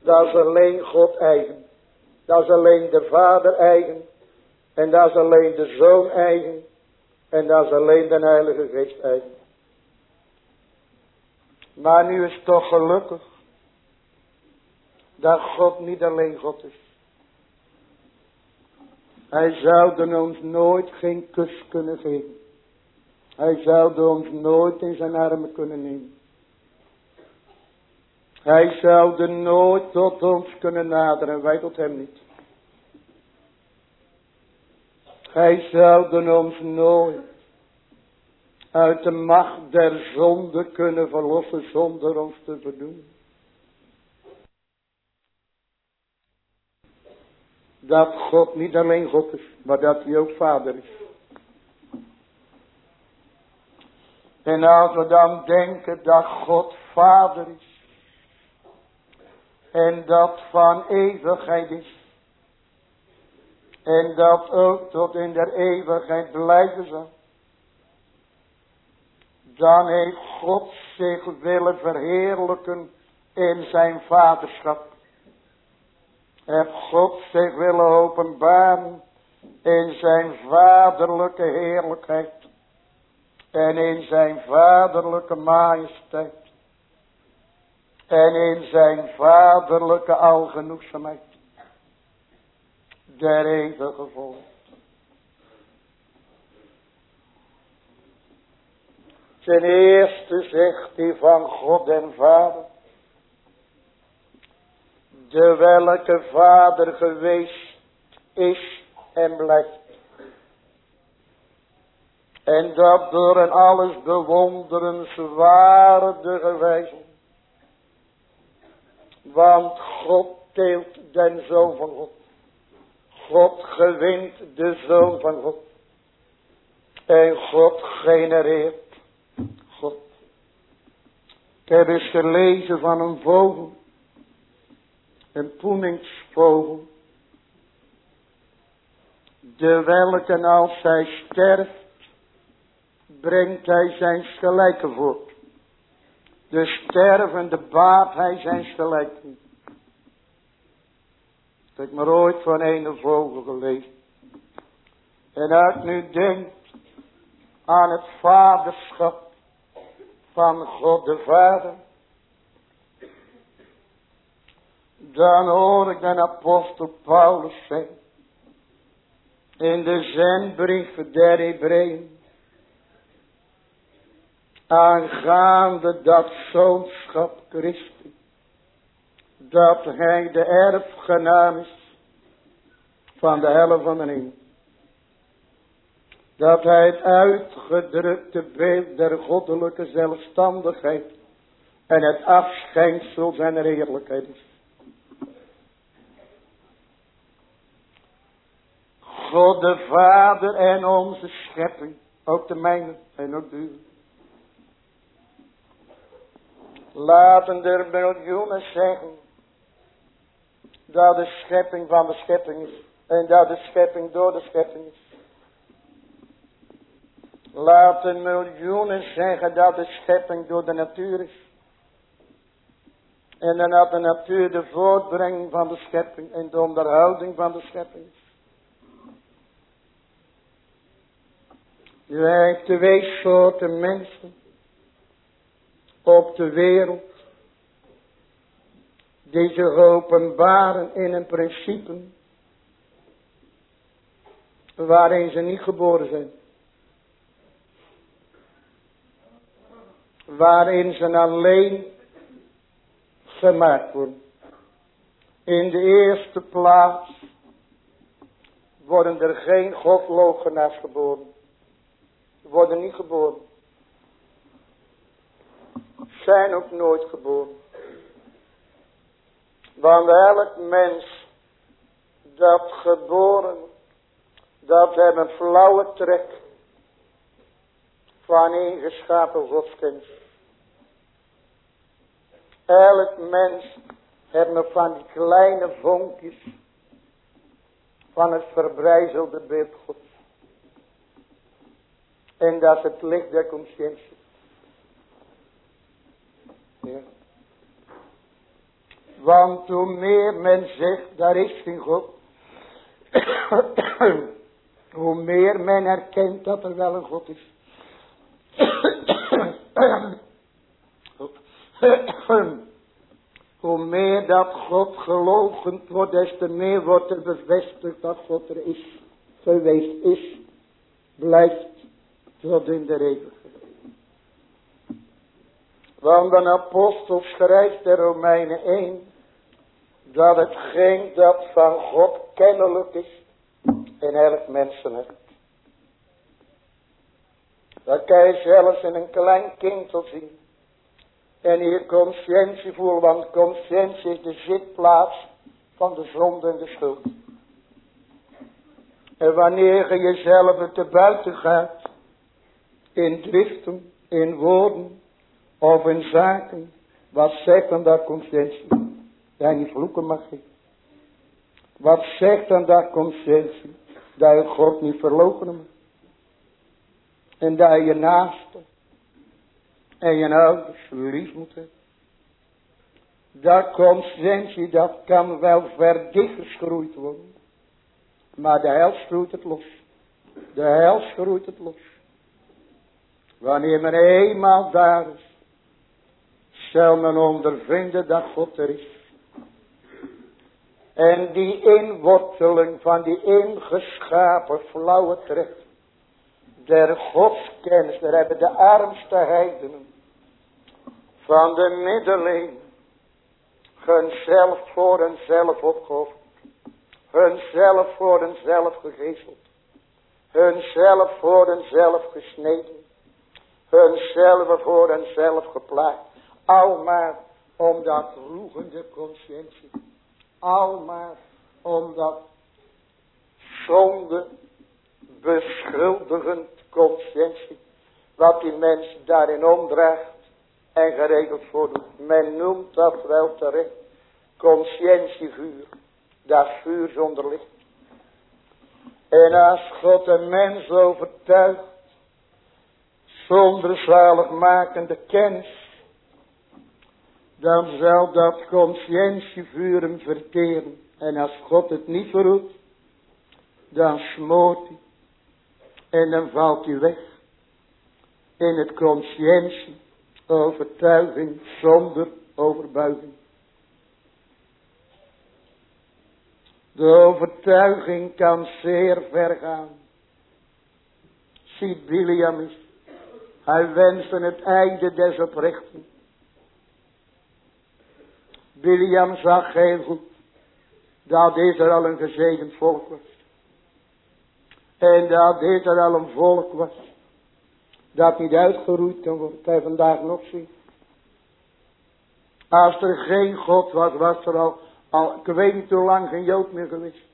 dat is alleen God eigen. Dat is alleen de Vader eigen. En dat is alleen de Zoon eigen. En dat is alleen de Heilige Geest eigen. Maar nu is het toch gelukkig. Dat God niet alleen God is. Hij zou ons nooit geen kus kunnen geven. Hij zou ons nooit in zijn armen kunnen nemen. Hij zou nooit tot ons kunnen naderen, wij tot hem niet. Hij zou ons nooit uit de macht der zonde kunnen verlossen zonder ons te verdoen. Dat God niet alleen God is, maar dat hij ook vader is. En als we dan denken dat God vader is. En dat van eeuwigheid is. En dat ook tot in der eeuwigheid blijven zal. Dan heeft God zich willen verheerlijken in zijn vaderschap. Heeft God zich willen openbaren in zijn vaderlijke heerlijkheid. En in zijn vaderlijke majesteit. En in zijn vaderlijke algenoegzaamheid. Der eeuwige volk. Ten eerste zegt hij van God en Vader. De welke Vader geweest is en blijft. En dat door een alles bewonderenswaardige wijze. Want God deelt den Zoon van God. God gewint de Zoon van God. En God genereert God. Ik heb eens gelezen van een vogel. Een poeningsvogel. De welke als hij sterft brengt hij zijn gelijke voort. De stervende baat hij zijn gelijke. Dat ik maar ooit van een vogel gelezen. En als nu denkt aan het vaderschap van God de Vader. Dan hoor ik de apostel Paulus zeggen. In de zendbrief der Hebreeën aangaande dat zoonschap Christi, dat hij de erfgenaam is van de helft. Dat hij het uitgedrukte beeld der goddelijke zelfstandigheid en het afschijnsel zijn heerlijkheid is. God de Vader en onze schepping, ook de mijne en ook de Laten er miljoenen zeggen dat de schepping van de schepping is. En dat de schepping door de schepping is. Laten miljoenen zeggen dat de schepping door de natuur is. En dan dat de natuur de voortbrenging van de schepping en de onderhouding van de schepping. Je hebt twee soorten mensen op de wereld. Die zich openbaren in een principe. Waarin ze niet geboren zijn. Waarin ze alleen gemaakt worden. In de eerste plaats worden er geen godlogenaars geboren. Worden niet geboren zijn ook nooit geboren. Want elk mens dat geboren, dat heeft een flauwe trek van ingeschapen godskennis. Elk mens heeft nog van die kleine vonkjes van het verbrijzelde beeld gods. En dat is het licht der conscientie. Want hoe meer men zegt, daar is geen God. hoe meer men erkent dat er wel een God is. hoe meer dat God geloofd wordt, des te meer wordt er bevestigd dat God er is. Geweest is, blijft tot in de eeuwigheid. Want de apostel schrijft de Romeinen 1. Dat het geen dat van God kennelijk is. In elk mensenhart. Dat kan je zelfs in een klein kind zien. En hier conscientie voelen. Want conscientie is de zitplaats van de zonde en de schuld. En wanneer je jezelf te buiten gaat. In driften, in woorden, of in zaken wat zegt dan dat conscientie. Niet vloeken mag ik. Wat zegt dan dat conscientie? Dat je God niet verlogen mag. En dat je naaste en je ouders lief moet hebben. Dat conscientie, dat kan wel verdichtgeschroeid worden. Maar de hel schroeit het los. De hel schroeit het los. Wanneer men eenmaal daar is, zal men ondervinden dat God er is. En die inworteling van die ingeschapen flauwe trek der godskennis, daar hebben de armste heidenen van de middeleeuwen zelf voor hunzelf opgeofferd, hunzelf voor hunzelf gegezeld, hunzelf voor hunzelf gesneden, hunzelf voor hunzelf geplaagd, al maar om dat roegende conscientie, al maar om dat zonde beschuldigend conscientie. Wat die mens daarin omdraagt en geregeld voordoet. Men noemt dat wel terecht conscientievuur. Dat vuur zonder licht. En als God een mens overtuigt zonder zaligmakende kennis, dan zal dat conscientievuur hem verteren. En als God het niet verroept, dan smoort hij en dan valt hij weg. In het conscientie. Overtuiging zonder overbuiging. De overtuiging kan zeer ver gaan. Ziet Biliam is. Hij wenste het einde des oprechten. Biliam zag heel goed dat Israël een gezegend volk was. En dat er al een volk was. Dat niet uitgeroeid kan worden. Kan je vandaag nog zien. Als er geen God was, was er al, al ik weet niet hoe lang geen Jood meer geweest.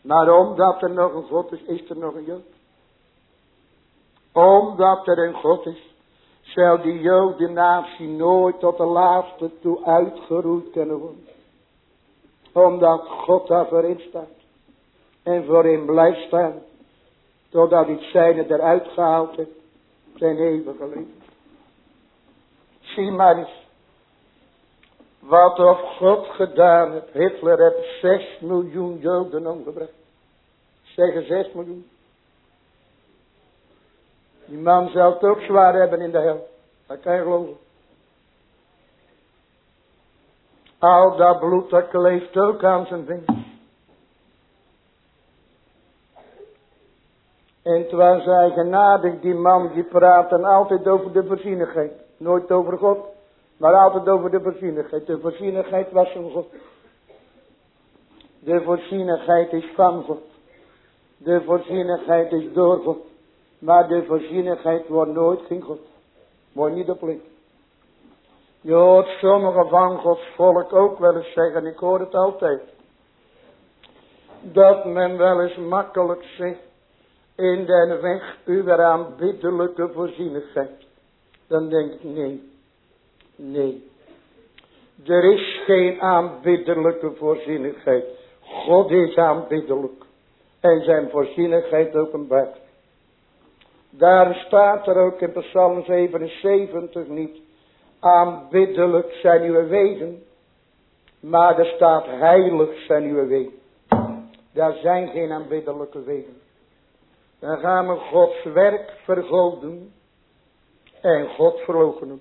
Maar omdat er nog een God is, is er nog een Jood. Omdat er een God is, zal die Joden natie nooit tot de laatste toe uitgeroeid kunnen worden. Omdat God daarvoor staat en voor hem blijft staan. Totdat het zijne eruit gehaald heeft. Zijn eeuwige leven. Zie maar eens. Wat of God gedaan heeft. Hitler heeft 6 miljoen Joden omgebracht. Zeggen 6 miljoen. Die man zal ook zwaar hebben in de hel. Dat kan je geloven. Al dat bloed dat kleeft ook aan zijn vingers. En het was eigenaardig, die man die praatte altijd over de voorzienigheid. Nooit over God, maar altijd over de voorzienigheid. De voorzienigheid was van God. De voorzienigheid is van God. De voorzienigheid is door God. Maar de voorzienigheid wordt nooit geen God. Moet niet op links. Je hoort sommigen van Gods volk ook wel eens zeggen, ik hoor het altijd. Dat men wel eens makkelijk zegt, in den weg uw aanbiddelijke voorzienigheid. Dan denk ik, nee, nee. Er is geen aanbiddelijke voorzienigheid. God is aanbiddelijk. En zijn voorzienigheid openbaar. Daar staat er ook in Psalm 77 niet. Aanbiddelijk zijn uw wegen. Maar er staat heilig zijn uw wegen. Daar zijn geen aanbiddelijke wegen. Dan gaan we Gods werk vergolden en God verloochenen.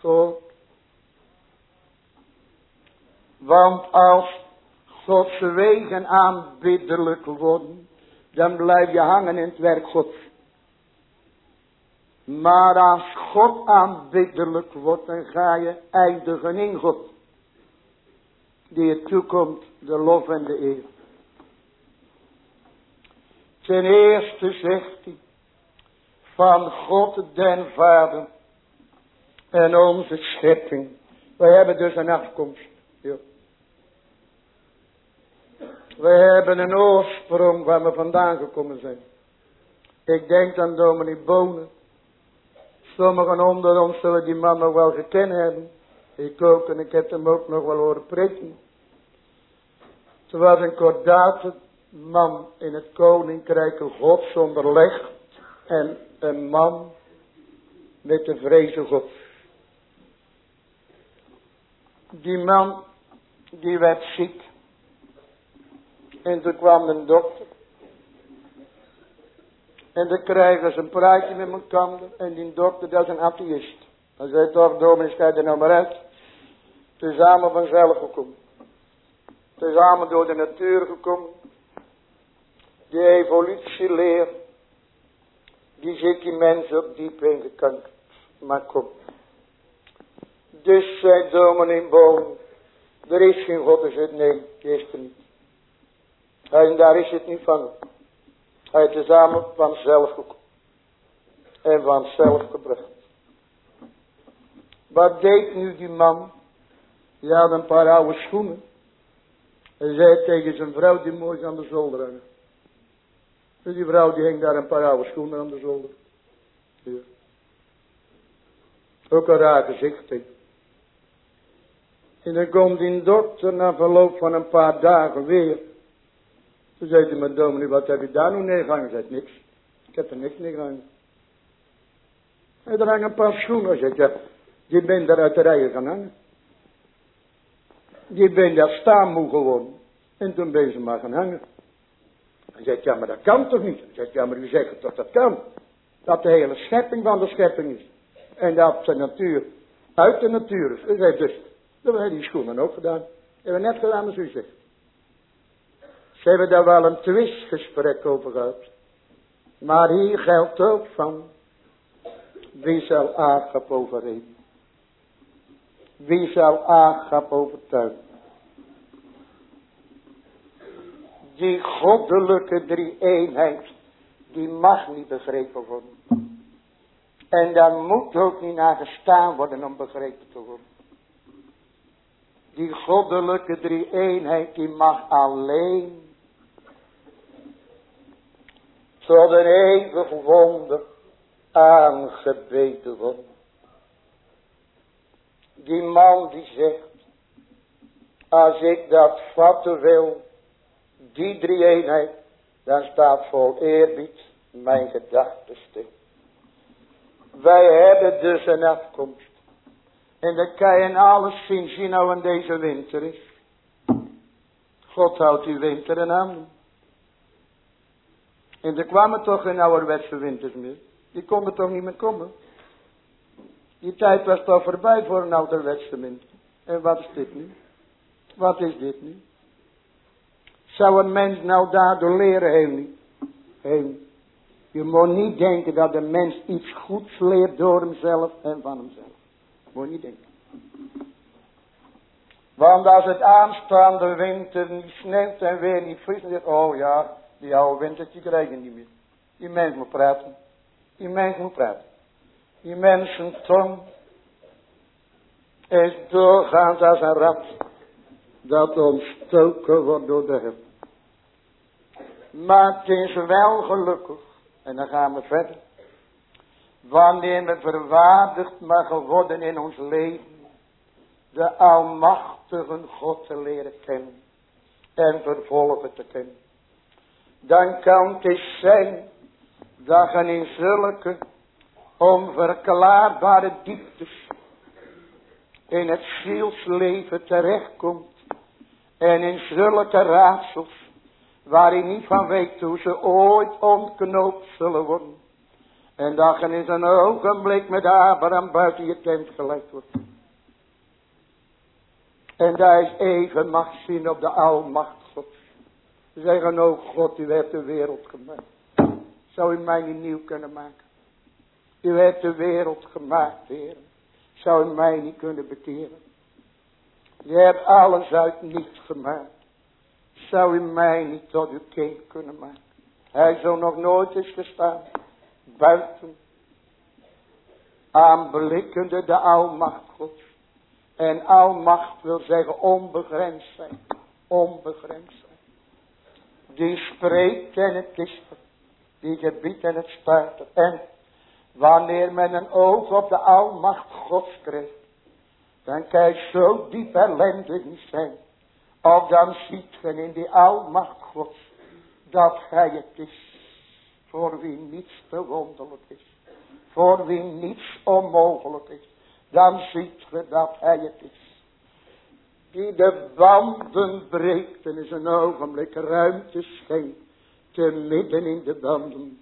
Goed. Want als Gods wegen aanbiddelijk worden, dan blijf je hangen in het werk Gods. Maar als God aanbiddelijk wordt, dan ga je eindigen in God. Die het toekomt, de lof en de eer. Ten eerste zegt hij, van God den Vader en onze schepping. Wij hebben dus een afkomst. Wij hebben een oorsprong waar we vandaan gekomen zijn. Ik denk aan dominee Bonen. Sommigen onder ons zullen die man nog wel gekend hebben. Ik ook en ik heb hem ook nog wel horen preken. Het was een kordate man in het koninkrijk God zonder leg. En een man met de vreze God. Die man, die werd ziek. En toen kwam een dokter. En dan krijgen ze een praatje met elkaar. En die dokter, dat is een atheïst. Dan zei toch, dominee, schijt er nou maar uit. Het vanzelf gekomen. Het door de natuur gekomen. Die evolutieleer. Die zit die mensen op diep ingekankerd. Maar kom. Dus zei dominee Boom. Er is geen God, is het nee, is er niet. En daar is het niet van. Hij is samen vanzelf gekomen. En vanzelf gebracht. Wat deed nu die man? Die had een paar oude schoenen. En zei tegen zijn vrouw die mooi aan de zolder hangen. En die vrouw die hing daar een paar oude schoenen aan de zolder. Ook een raar gezicht. En dan komt die dokter na verloop van een paar dagen weer. Toen zei hij mijn dominee, wat heb je daar nu neergehangen? Zei niks. Ik heb er niks neergehangen. En er hangen een paar schoenen. Zei ja, je bent daar uit de rijen gaan hangen. Je bent daar staan moe geworden. En toen ben ze maar gaan hangen. Hij zegt, ja, maar dat kan toch niet? Hij zegt, ja, maar u zegt toch dat kan? Dat de hele schepping van de schepping is. En dat de natuur uit de natuur is. Hij zegt dus, dat hebben die schoenen ook gedaan. Hebben we net gedaan als u zegt. Ze hebben daar wel een twistgesprek over gehad. Maar hier geldt ook van, wie zal Agap overreden? Wie zal Agap overtuigen? Die goddelijke drie-eenheid, die mag niet begrepen worden. En daar moet ook niet naar gestaan worden om begrepen te worden. Die goddelijke drie-eenheid, die mag alleen tot een eeuwig wonder aangebeten worden. Die man die zegt, als ik dat vatten wil, die drie eenheid, dan staat vol eerbied mijn gedachten stil. Wij hebben dus een afkomst. En dat kan je alles zien, zien nou in deze winter is. God houdt die winter in handen. En er kwamen toch geen ouderwetse winters meer. Die konden toch niet meer komen. Die tijd was toch voorbij voor een ouderwetse winter. En wat is dit nu? Wat is dit nu? Zou een mens nou daardoor leren? Heel niet. Heel Je moet niet denken dat een mens iets goeds leert door hemzelf en van hemzelf. Moet niet denken. Want als het aanstaande winter niet sneeuwt en weer niet dan oh ja, die oude wintertje krijgen niet meer. Die mens moet praten. Die mens moet praten. Die mensen tong is doorgaans als een rat dat ontstoken wordt door de hel. Maar het is wel gelukkig. En dan gaan we verder. Wanneer we verwaardigd mogen worden in ons leven. De almachtige God te leren kennen. En vervolgen te kennen. Dan kan het zijn dat je in zulke onverklaarbare dieptes in het zielsleven terechtkomt. En in zulke raadsels waar je niet van weet hoe ze ooit ontknoopt zullen worden. En dat je in een ogenblik met Abraham buiten je tent gelegd wordt. En daar is even mag zien op de almacht Gods. Zeggen, oh God, u hebt de wereld gemaakt. Zou u mij niet nieuw kunnen maken? U hebt de wereld gemaakt, Heer. Zou u mij niet kunnen bekeren? Je hebt alles uit niets gemaakt zou u mij niet tot uw kind kunnen maken. Hij zou nog nooit is gestaan. Buiten. Aanblikkende de almacht Gods. En almacht wil zeggen onbegrensd zijn. Onbegrensd. Die spreekt en het is Die gebiedt en het staat En Wanneer men een oog op de almacht gods krijgt. Dan kan je zo diep ellendig zijn. Of dan ziet men in die almacht gods. Dat hij het is. Voor wie niets te wonderlijk is. Voor wie niets onmogelijk is. Dan ziet ge dat hij het is. Die de banden breekt en is een ogenblik ruimte schenkt. Te midden in de banden.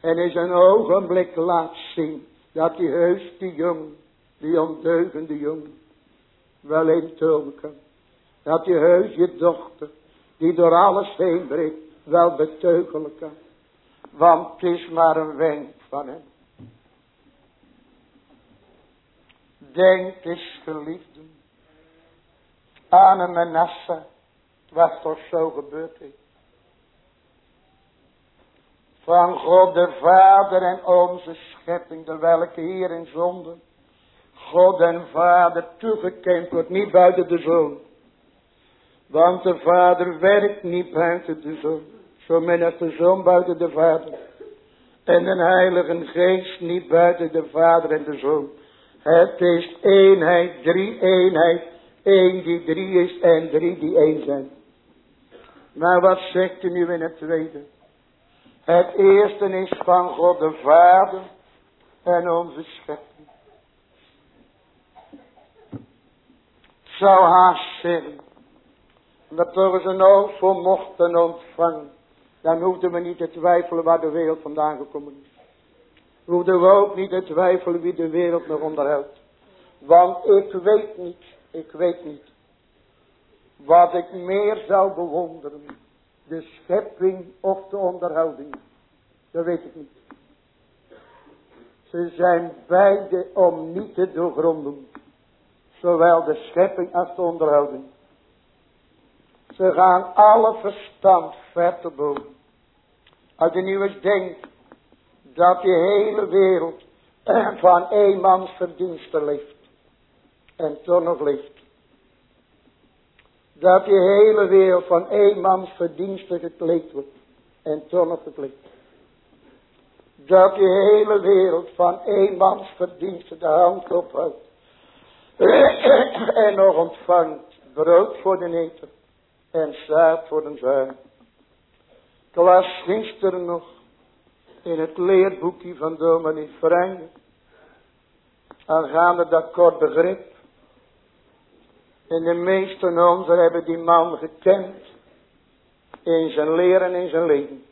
En is een ogenblik laat zien. Dat die heus die jong. Die ondeugende jong. Wel in kan. Dat die heus je dochter. Die door alles heen breekt. Wel beteugelen kan. Want het is maar een wenk van hem. Denk eens geliefden. Aan Manasse. Wat toch zo gebeurd is. Van God de Vader en onze schepping. De welke hier in zonde. God en Vader toegekend wordt. Niet buiten de Zoon. Want de Vader werkt niet buiten de Zoon. Zo min als de Zoon buiten de Vader. En de Heilige Geest niet buiten de Vader en de Zoon. Het is eenheid, drie eenheid. Eén die drie is en drie die één zijn. Maar wat zegt u nu in het tweede? Het eerste is van God de Vader en onze schepping. Zou haast zeggen. Dat we een oog voor mochten ontvangen. Dan hoefden we niet te twijfelen waar de wereld vandaan gekomen is. Hoefden we ook niet te twijfelen wie de wereld nog onderhoudt. Want ik weet niet, ik weet niet. Wat ik meer zou bewonderen. De schepping of de onderhouding. Dat weet ik niet. Ze zijn beide om niet te doorgronden. Zowel de schepping als de onderhouding. Ze gaan alle verstand ver boven. Als je nu eens denkt dat die hele wereld van één mans verdiensten leeft. En toch nog leeft. Dat die hele wereld van één mans verdiensten gekleed wordt. En toch nog gekleed. Dat die hele wereld van één mans verdiensten de hand ophoudt. en nog ontvangt brood voor de eten. En zaad voor de zuin. Ik las gisteren nog in het leerboekje van dominee Frank. Aangaande dat kort begrip. En de meesten onze hebben die man gekend. In zijn leren en in zijn leven.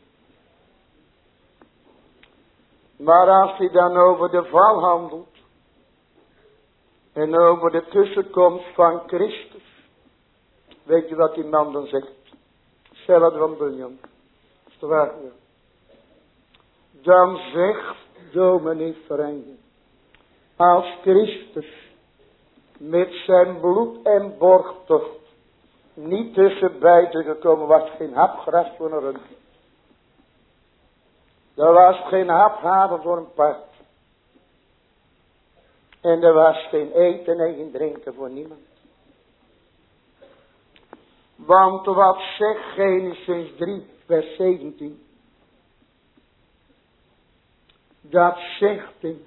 Maar als hij dan over de val handelt. En over de tussenkomst van Christus. Weet je wat die man dan zegt? Hetzelfde van Bunyan. Is het waar? Dan zegt dominee Vereniging. Als Christus met zijn bloed en borgtocht niet tussen beiden gekomen was geen hapgras voor een rund. Er was geen haphaven voor een paard. En er was geen eten en geen drinken voor niemand. Want wat zegt Genesis 3 vers 17. Dat zegt hij.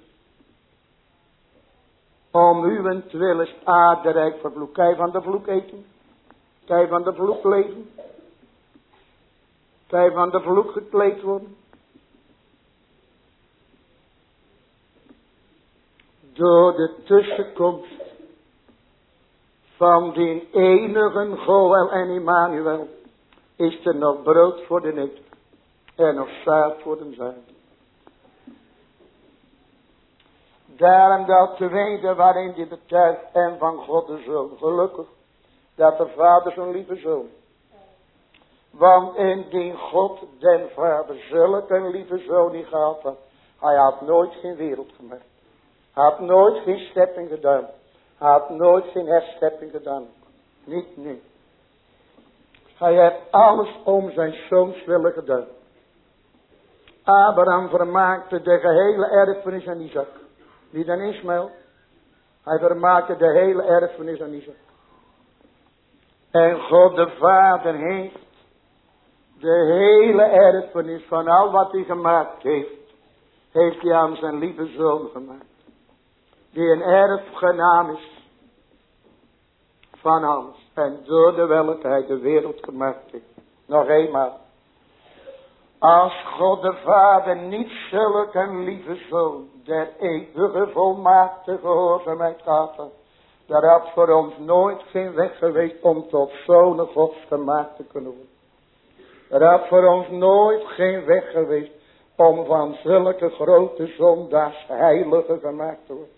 Om uwentwil is het aarderijk vervloekt. Je van de vloek eten? Je van de vloek leven? Je van de vloek gekleed worden? Door de tussenkomst van die enige Goel en Immanuel is er nog brood voor de nek en nog zaad voor de zuid. Daarom dat tweede waarin die betuigt en van God de Zoon. Gelukkig dat de Vader zo'n lieve Zoon. Want indien God den Vader zulke een lieve Zoon niet gehad had. Hij had nooit geen wereld gemaakt. Hij had nooit geen schepping gedaan. Hij had nooit geen herschepping gedaan. Niet nu. Hij heeft alles om zijn zoons willen gedaan. Abraham vermaakte de gehele erfenis aan Isaac. Niet aan Ismaël. Hij vermaakte de hele erfenis aan Isaac. En God de Vader heeft de hele erfenis van al wat hij gemaakt heeft. heeft hij aan zijn lieve zoon gemaakt. Die een erfgenaam is van alles. En door de welke hij de wereld gemaakt heeft. Nog eenmaal. Als God de Vader niet zulke een lieve zoon der eeuwige volmaakte gehoorzaamheid had. Dat had voor ons nooit geen weg geweest om tot zonen gods gemaakt te kunnen worden. Er had voor ons nooit geen weg geweest om van zulke grote zondaars heilige gemaakt te worden.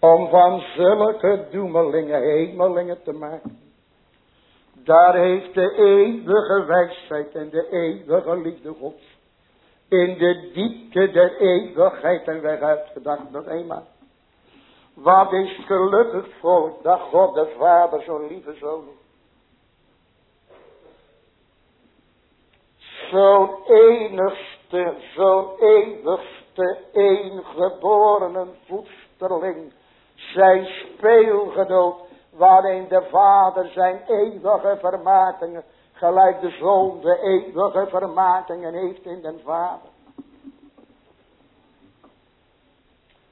Om van zulke doemelingen hemelingen te maken. Daar heeft de eeuwige wijsheid en de eeuwige liefde gods in de diepte der eeuwigheid en weg uitgedacht nog eenmaal. Wat is gelukkig voor dat God de Vader zo'n lieve zoon. Zo'n enigste, zo'n eeuwigste, eengeborene voedsterling. Zijn speelgenoot waarin de Vader zijn eeuwige vermakingen, gelijk de Zoon de eeuwige vermakingen heeft in den Vader.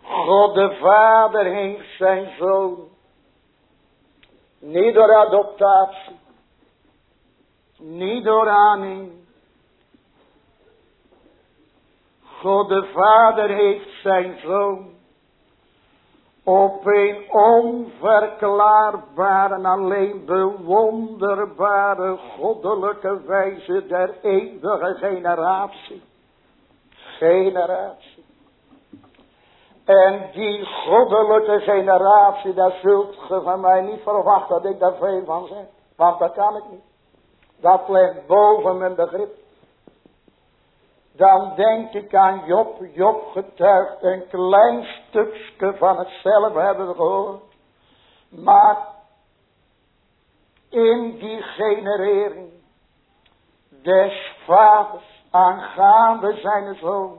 God de Vader heeft zijn Zoon, niet door adoptatie, niet door aaning. God de Vader heeft zijn Zoon op een onverklaarbare en alleen bewonderbare goddelijke wijze der eeuwige generatie. Generatie. En die goddelijke generatie, daar zult ge van mij niet verwachten dat ik daar veel van zeg. Want dat kan ik niet. Dat ligt boven mijn begrip. Dan denk ik aan Job. Job getuigt een klein stukje van hetzelfde hebben we gehoord. Maar in die generering des vaders aangaande zijn zoon.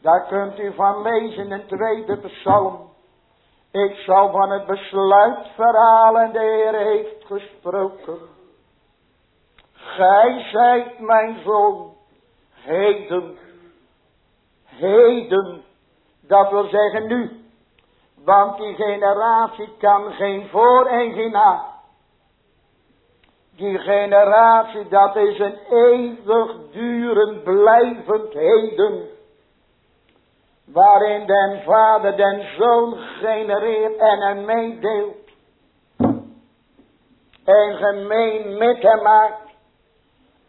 Daar kunt u van lezen in tweede psalm. Ik zal van het besluit verhalen de Heer heeft gesproken. Gij zijt mijn zoon. Heden. Heden. Dat wil zeggen nu. Want die generatie kan geen voor en geen na. Die generatie, dat is een eeuwig durend blijvend heden. Waarin den vader den zoon genereert en hem meedeelt. En gemeen met hem maakt.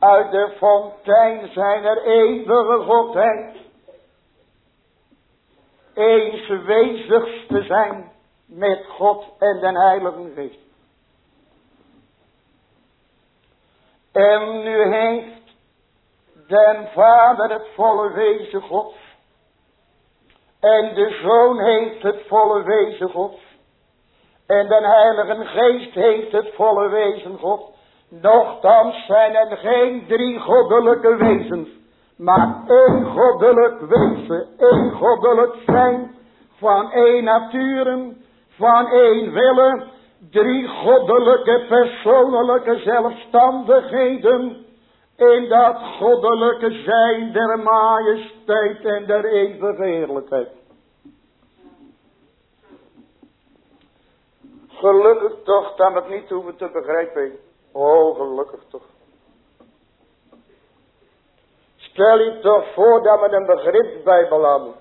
Uit de fontein zijn er eeuwige godheid. Eens wezigs te zijn met God en den Heilige Geest. En nu heeft den Vader het volle wezen Gods. En de Zoon heeft het volle wezen Gods. En den Heilige Geest heeft het volle wezen Gods. Nochtans zijn er geen drie goddelijke wezens, maar één goddelijk wezen, één goddelijk zijn, van één naturen, van één willen, drie goddelijke persoonlijke zelfstandigheden, in dat goddelijke zijn der majesteit en der eeuwige heerlijkheid. Gelukkig toch dat het niet hoeven te begrijpen. Oh, gelukkig toch. Stel je toch voor dat we een begripsbijbel hebben.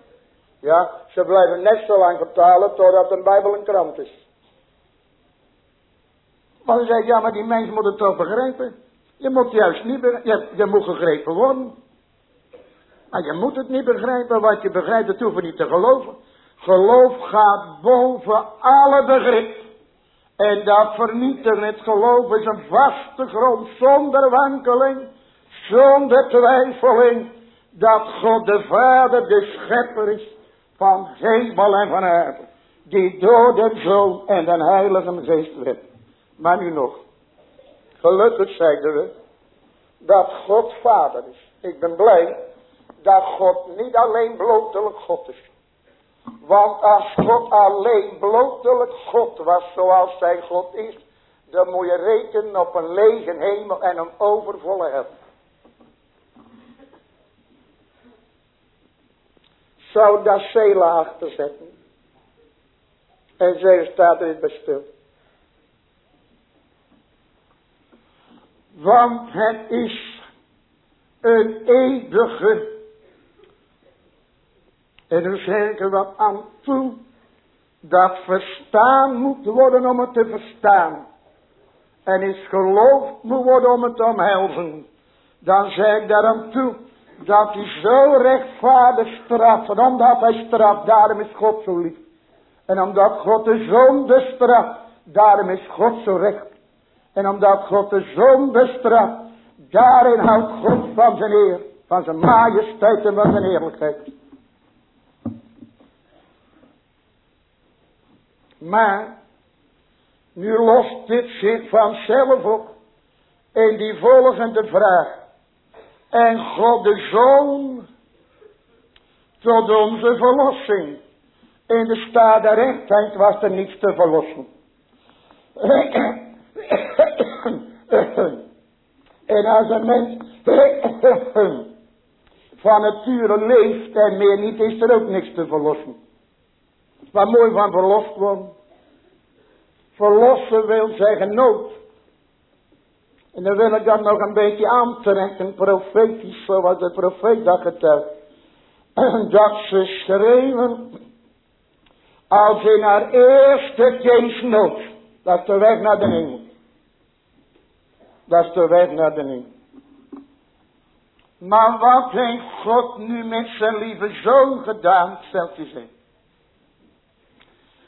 Ja, ze blijven net zo lang vertalen totdat een bijbel een krant is. Maar dan ik, ja, maar die mens moet het toch begrijpen. Je moet juist niet je, je moet gegrepen worden. Maar je moet het niet begrijpen, wat je begrijpt, dat hoef je niet te geloven. Geloof gaat boven alle begrip. En dat vernietigen het geloof is een vaste grond zonder wankeling, zonder twijfeling, dat God de Vader de schepper is van hemel en van aarde, die door de Zoon en de Heilige Geest werd. Maar nu nog, gelukkig zeiden we, dat God Vader is. Ik ben blij dat God niet alleen blootelijk God is, want als God alleen blootelijk God was zoals zijn God is, dan moet je rekenen op een lege hemel en een overvolle hel. zou dat zelen achterzetten. En zij staat er stil. Want het is een eeuwige. En er ik wat aan toe. Dat verstaan moet worden om het te verstaan. En is geloofd moet worden om het te omhelzen. Dan zeg ik daarom toe. Dat hij zo rechtvaardig straft. En omdat hij straft, daarom is God zo lief. En omdat God de zonde straft, daarom is God zo recht. En omdat God de zon bestraft, daarin houdt God van zijn eer, van zijn majesteit en van zijn heerlijkheid. Maar, nu lost dit zich vanzelf op in die volgende vraag. En God de Zoon tot onze verlossing. In de staat der rechtheid was er niets te verlossen. en als een mens van nature leeft en meer niet, is er ook niks te verlossen. Wat mooi van verlost worden. Verlossen wil zeggen nood. En dan wil ik dat nog een beetje aantrekken, profetisch, zoals de profeet dat getelt. Dat ze schreven als in haar eerste geestnood. Dat is de weg naar de hemel. Dat is de weg naar de hemel. Maar wat heeft God nu met zijn lieve zoon gedaan, stelt u zich.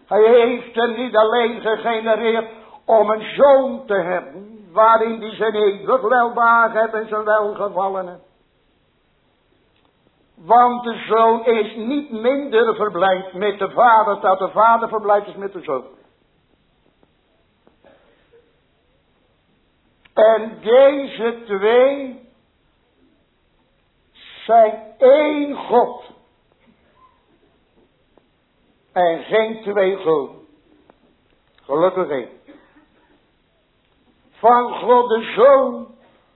Hij heeft hem niet alleen gegenereerd om een zoon te hebben, waarin hij zijn eeuwig heeft en zijn welgevallenen. Want de zoon is niet minder verblijd met de vader, dat de vader verblijd is met de zoon. En deze twee zijn één God. En geen twee. Gelukkig één. Van God de Zoon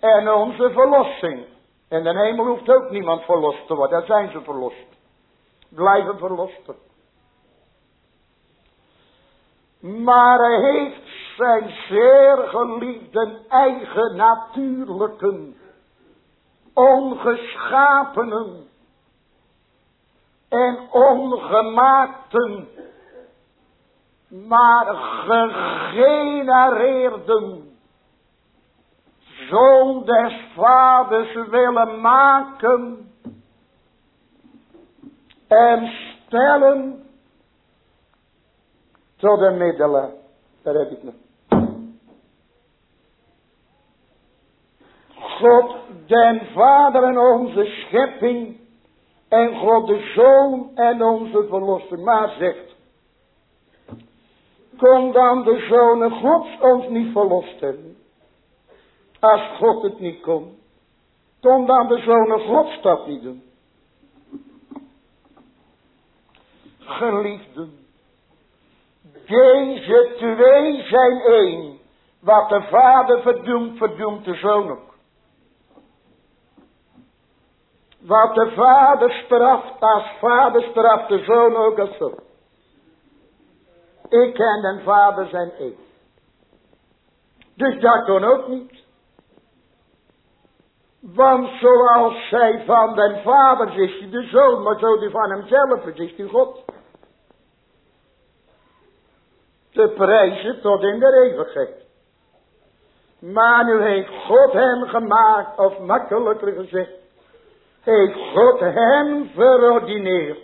en onze verlossing. En de hemel hoeft ook niemand verlost te worden. Daar zijn ze verlost. Blijven verlost. Maar hij heeft zijn zeer geliefde eigen natuurlijke, ongeschapenen en ongemaakten, maar gegenereerden zoon des vaders willen maken en stellen tot de middelen. Daar ik. God den Vader en onze schepping en God de Zoon en onze verlosser. Maar zegt, kon dan de Zoon Gods ons niet verlost hebben? Als God het niet kon, kon dan de Zoon Gods dat niet doen? Geliefden, deze twee zijn één. Wat de Vader verdoemt, verdoemt de Zoon ook. Wat de vader straft als vader straft de zoon ook als zo. Ik en de vader zijn één. Dus dat kon ook niet. Want zoals zij van den vader is hij de zoon, maar zo die van hemzelf is, is hij God. Te prijzen tot in de eeuwigheid. Maar nu heeft God hem gemaakt, of makkelijker gezegd, heeft God hem verordineerd.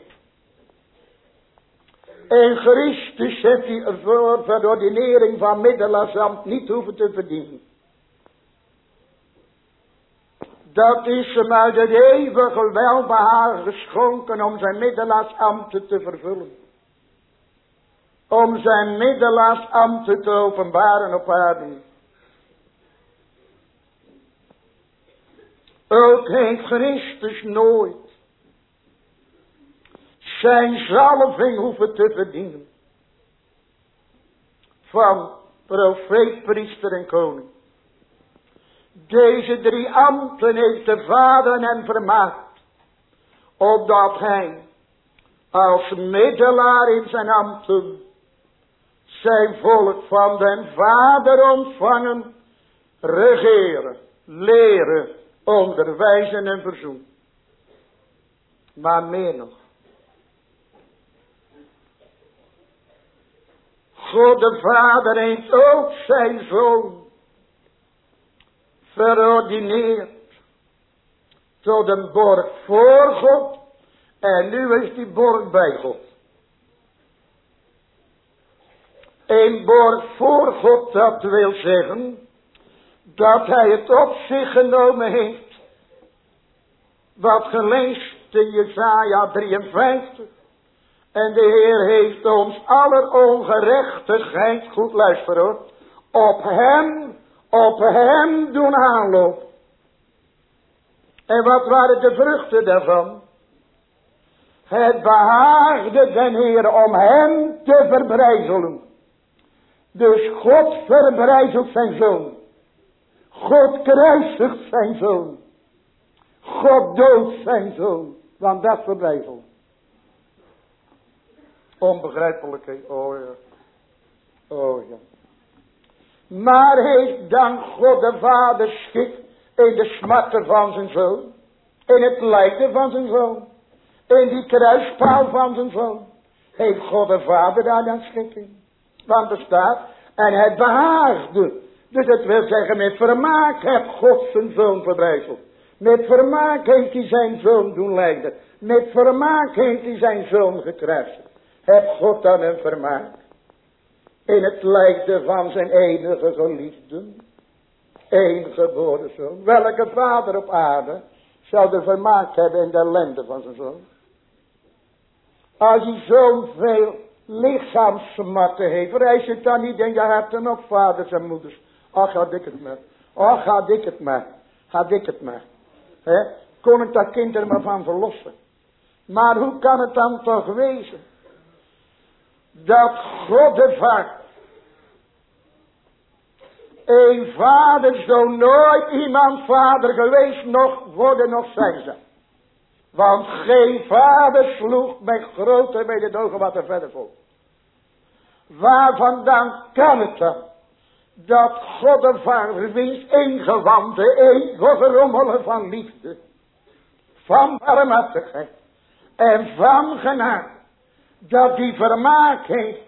En Christus heeft die voor verordinering van middelaarsambt niet hoeven te verdienen. Dat is hem uit het eeuwige welbehagen geschonken om zijn middelaarsambt te vervullen. Om zijn middelaarsambt te openbaren op aarde. Ook heeft Christus nooit zijn zalving hoeven te verdienen. Van profeet, priester en koning. Deze drie ambten heeft de Vader hem vermaakt. Opdat hij als middelaar in zijn ambten zijn volk van den Vader ontvangen, regeren, leren, onderwijzen en verzoenen. Maar meer nog. God de Vader heeft ook zijn Zoon verordineerd tot een borg voor God en nu is die borg bij God. Een borg voor God, dat wil zeggen dat hij het op zich genomen heeft. Wat geleest in Jesaja 53. En de Heer heeft ons aller ongerechtigheid, goed luisteren hoor, op hem, op hem doen aanlopen. En wat waren de vruchten daarvan? Het behaagde den Heer om hem te verbrijzelen. Dus God verbrijzelt zijn zoon. God kruisigt zijn zoon. God doodt zijn zoon. Want dat verbrijzelt. Onbegrijpelijke, oh ja. Oh ja. Maar heeft dan God de Vader schik in de smatten van zijn zoon. In het lijden van zijn zoon. In die kruispaal van zijn zoon. Heeft God de Vader daar dan schik in. Want er staat, en het behaagde. Dus het wil zeggen, met vermaak heb God zijn zoon verbrijzeld. Met vermaak heeft hij zijn zoon doen lijden. Met vermaak heeft hij zijn zoon gekruist. Heb God dan een vermaak. In het lijden van zijn enige geliefde. Eén geboren zoon. Welke vader op aarde zou er vermaak hebben in de ellende van zijn zoon? Als hij zoveel lichaamsmatten heeft. Reis je dan niet en je dan ook vaders en moeders. Ach, ga ik het maar. Ach, ga ik het maar. Ga ik het maar. He? Kon ik dat kind maar van verlossen. Maar hoe kan het dan toch wezen? Dat God de Vader. Een vader zo nooit iemand vader geweest nog worden nog zijn ze. Want geen vader sloeg met grote bij de ogen wat er verder volgt. Waar vandaan kan het dan? Dat God de Vader wiens ingewanden eeuwige rommelen van liefde. Van barmhartigheid. En van genade. Dat die vermaak heeft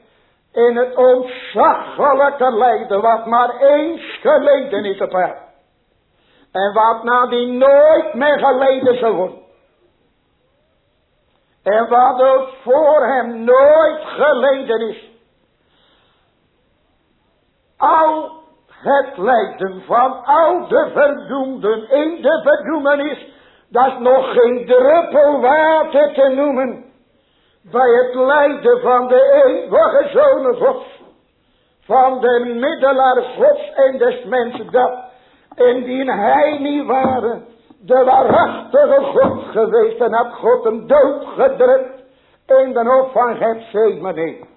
in het ontzaglijke lijden wat maar eens geleden is op haar. En wat nadien nooit meer geleden zal. En wat ook voor hem nooit geleden is. Al het lijden van al de verdoemden in de verdoemenis. Dat is nog geen druppel water te noemen. Bij het lijden van de eeuwige zonen gods. Van de middelaar gods en des mensen dat. Indien hij niet waren de waarachtige God geweest en had God hem doodgedrukt in de hoofd van Gethsemane.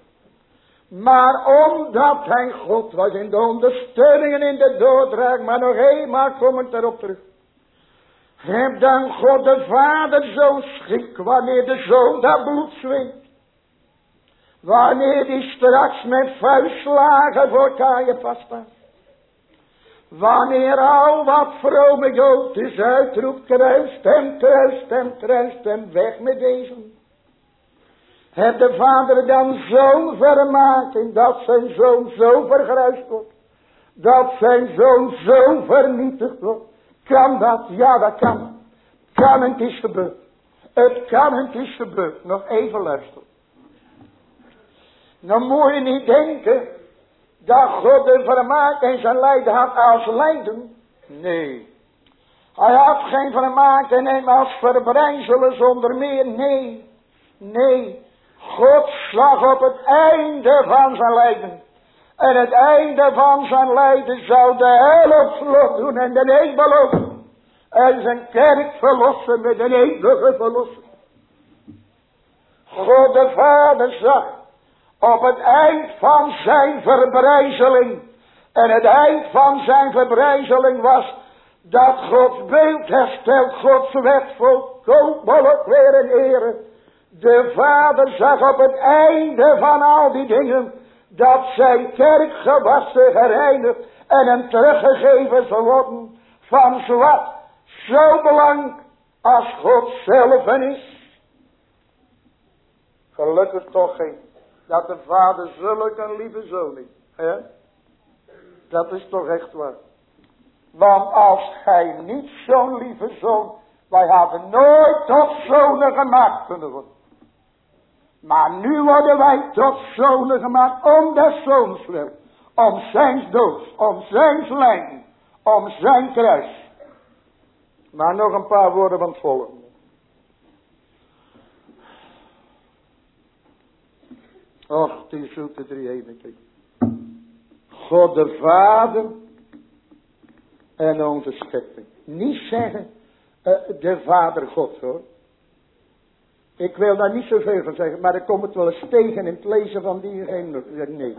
Maar omdat hij God was in de ondersteuningen in de dooddraak, maar nog eenmaal komend erop terug. Heb dan God de Vader zo schik wanneer de Zoon dat bloed zweet. Wanneer die straks met vuistslagen voor je vaststaat. Wanneer al wat vrome Jood is uitroept, kruist hem, kruist hem, kruist hem, weg met deze. Heb de vader dan zo'n vermaking dat zijn zoon zo vergruist wordt. Dat zijn zoon zo vernietigd wordt. Kan dat? Ja, dat kan. Kan het is gebeurd. Het kan het is gebeurd. Nog even luisteren. Dan moet je niet denken dat God een vermaak in zijn lijden had als lijden. Nee. Hij had geen vermaak in hem als verbrijzelen zonder meer. Nee. Nee. God zag op het einde van zijn lijden. En het einde van zijn lijden zou de helft doen en de hemel ook. En zijn kerk verlossen met een eeuwige verlossing. God de Vader zag op het eind van zijn verbrijzeling. En het eind van zijn verbrijzeling was dat Gods beeld herstelt, Gods wet volkomen weer in ere. De vader zag op het einde van al die dingen dat zijn kerk gewassen, gereinigd en hem teruggegeven zal worden van zwart, zo belang als God zelf is. Gelukkig toch geen, dat de vader zulke een lieve zoon is. Hè? Dat is toch echt waar. Want als hij niet zo'n lieve zoon, wij hadden nooit tot zonen gemaakt kunnen worden. Maar nu worden wij tot zonen gemaakt om des zoons wil. Om zijn dood, om zijn lijden, om zijn kruis. Maar nog een paar woorden van het volgende. Och, die zoete drie eenheid. God de Vader en onze schepping. Niet zeggen uh, de Vader God hoor. Ik wil daar niet zoveel van zeggen, maar ik kom het wel eens tegen in het lezen van die. Nee,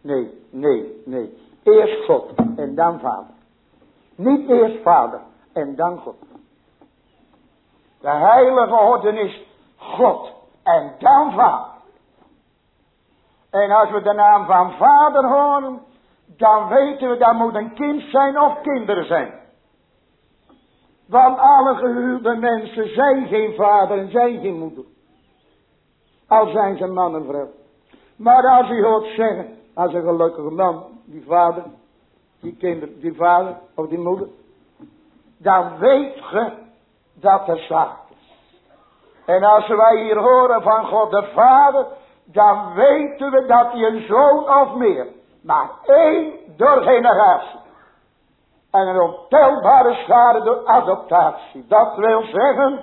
nee, nee, nee. Eerst God en dan Vader. Niet eerst Vader en dan God. De heilige orde is God en dan Vader. En als we de naam van Vader horen, dan weten we dat moet een kind zijn of kinderen zijn. Want alle gehuwde mensen zijn geen vader en zijn geen moeder. Al zijn ze man en vrouw. Maar als u hoort zeggen, als een gelukkige man, die vader, die kinderen, die vader of die moeder. Dan weet je dat er zaak is. En als wij hier horen van God de Vader, dan weten we dat hij een zoon of meer, maar één door generatie. En een ontelbare schade door adoptatie. Dat wil zeggen,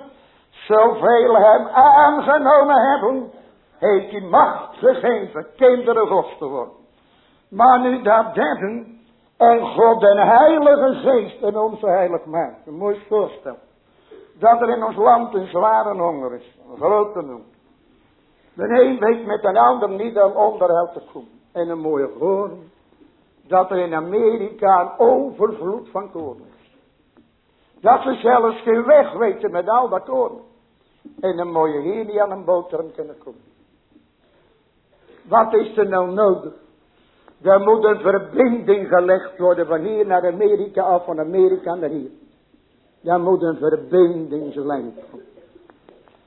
zoveel hem aangenomen hebben, heeft hij macht gegeven kinderen gods te worden. Maar nu dat derde, en God den heilige geest in onze heilig maakt. Een mooi voorstel. Dat er in ons land een zware honger is. Een grote honger. De een weet met een ander niet aan onderhoud te komen. En een mooie hoorn. Dat er in Amerika een overvloed van koren is. Dat ze zelfs geen weg weten met al dat koren. En een mooie die aan een boterham kunnen komen. Wat is er nou nodig? Er moet een verbinding gelegd worden van hier naar Amerika of van Amerika naar hier. Er moet een verbinding gelegd worden.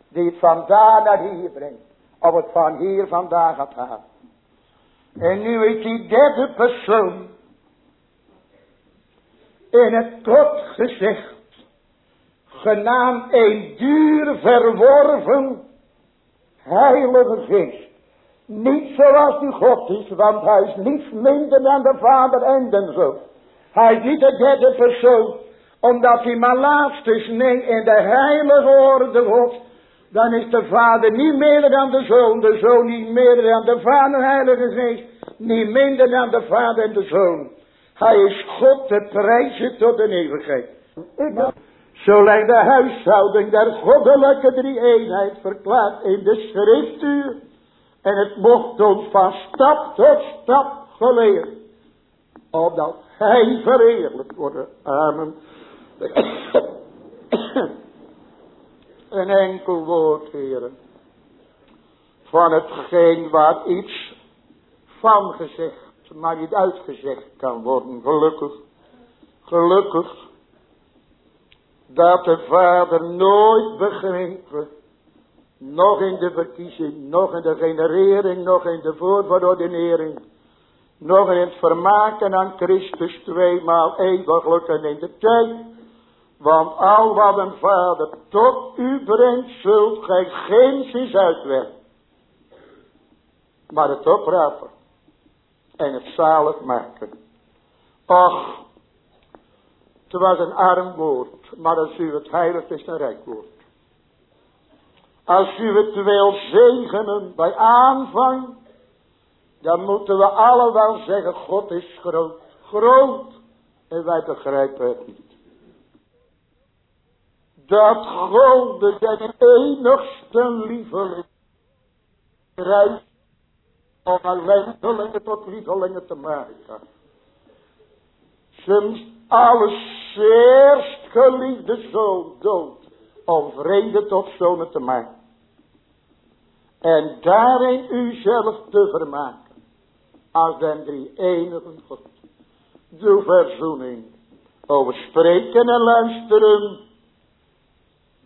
Die het van daar naar hier brengt. Of het van hier vandaag gaat halen. En nu is die derde persoon. In het tot gezegd. Genaamd een duur verworven. Heilige geest. Niet zoals die God is, want hij is niets minder dan de Vader en de Zoon. Hij is niet de derde persoon, omdat hij maar laatst is. Nee, in de heilige orde God, dan is de Vader niet meer dan de Zoon, de Zoon niet meer dan de Vader, Heilige Geest, niet minder dan de Vader en de Zoon. Hij is God te prijzen tot de eeuwigheid. Zolang de huishouding der goddelijke drie eenheid verklaart in de schriftuur en het mocht ons van stap tot stap geleerd. Opdat hij verheerlijk wordt. Amen. Een enkel woord, heren. Van hetgeen waar iets van gezegd, maar niet uitgezegd kan worden. Gelukkig. Gelukkig. Dat de vader nooit begrepen nog in de verkiezing, nog in de generering, nog in de voorverordenering. Nog in het vermaken aan Christus tweemaal eeuwiglijk en in de tijd. Want al wat een vader tot u brengt, zult gij geen uitwerken. Maar het oprapen. En het zalig maken. Och, het was een arm woord. Maar als u het heiligt is een rijk woord. Als u het wil zegenen bij aanvang, dan moeten we allemaal zeggen, God is groot. Groot. En wij begrijpen het niet. Dat God de zijn enigste lieveling reist om ellendelingen tot lievelingen te maken. Soms alles geliefde zoon dood om vrede tot zonen te maken. En daarin uzelf te vermaken. Als den drie enige God. Doe verzoening. Over spreken en luisteren.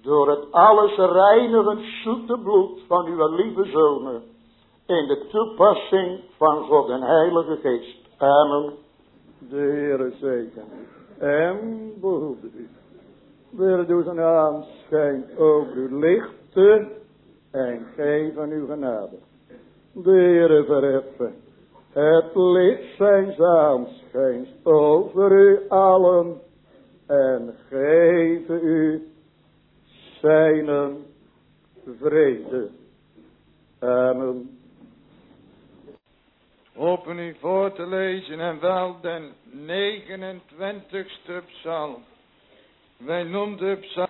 Door het alles reinigend zoete bloed van uw lieve zonen. In de toepassing van God en Heilige Geest. Amen. De Heere zegen. En behoede u. Wil doe zijn aanschijn over uw lichten. En geven uw genade. De Heere verheffen. Het licht zijn aanschijns over u allen. En geven u zijn vrede. Amen. Open u voor te lezen en wel den 29ste psalm. Wij noemden psalm.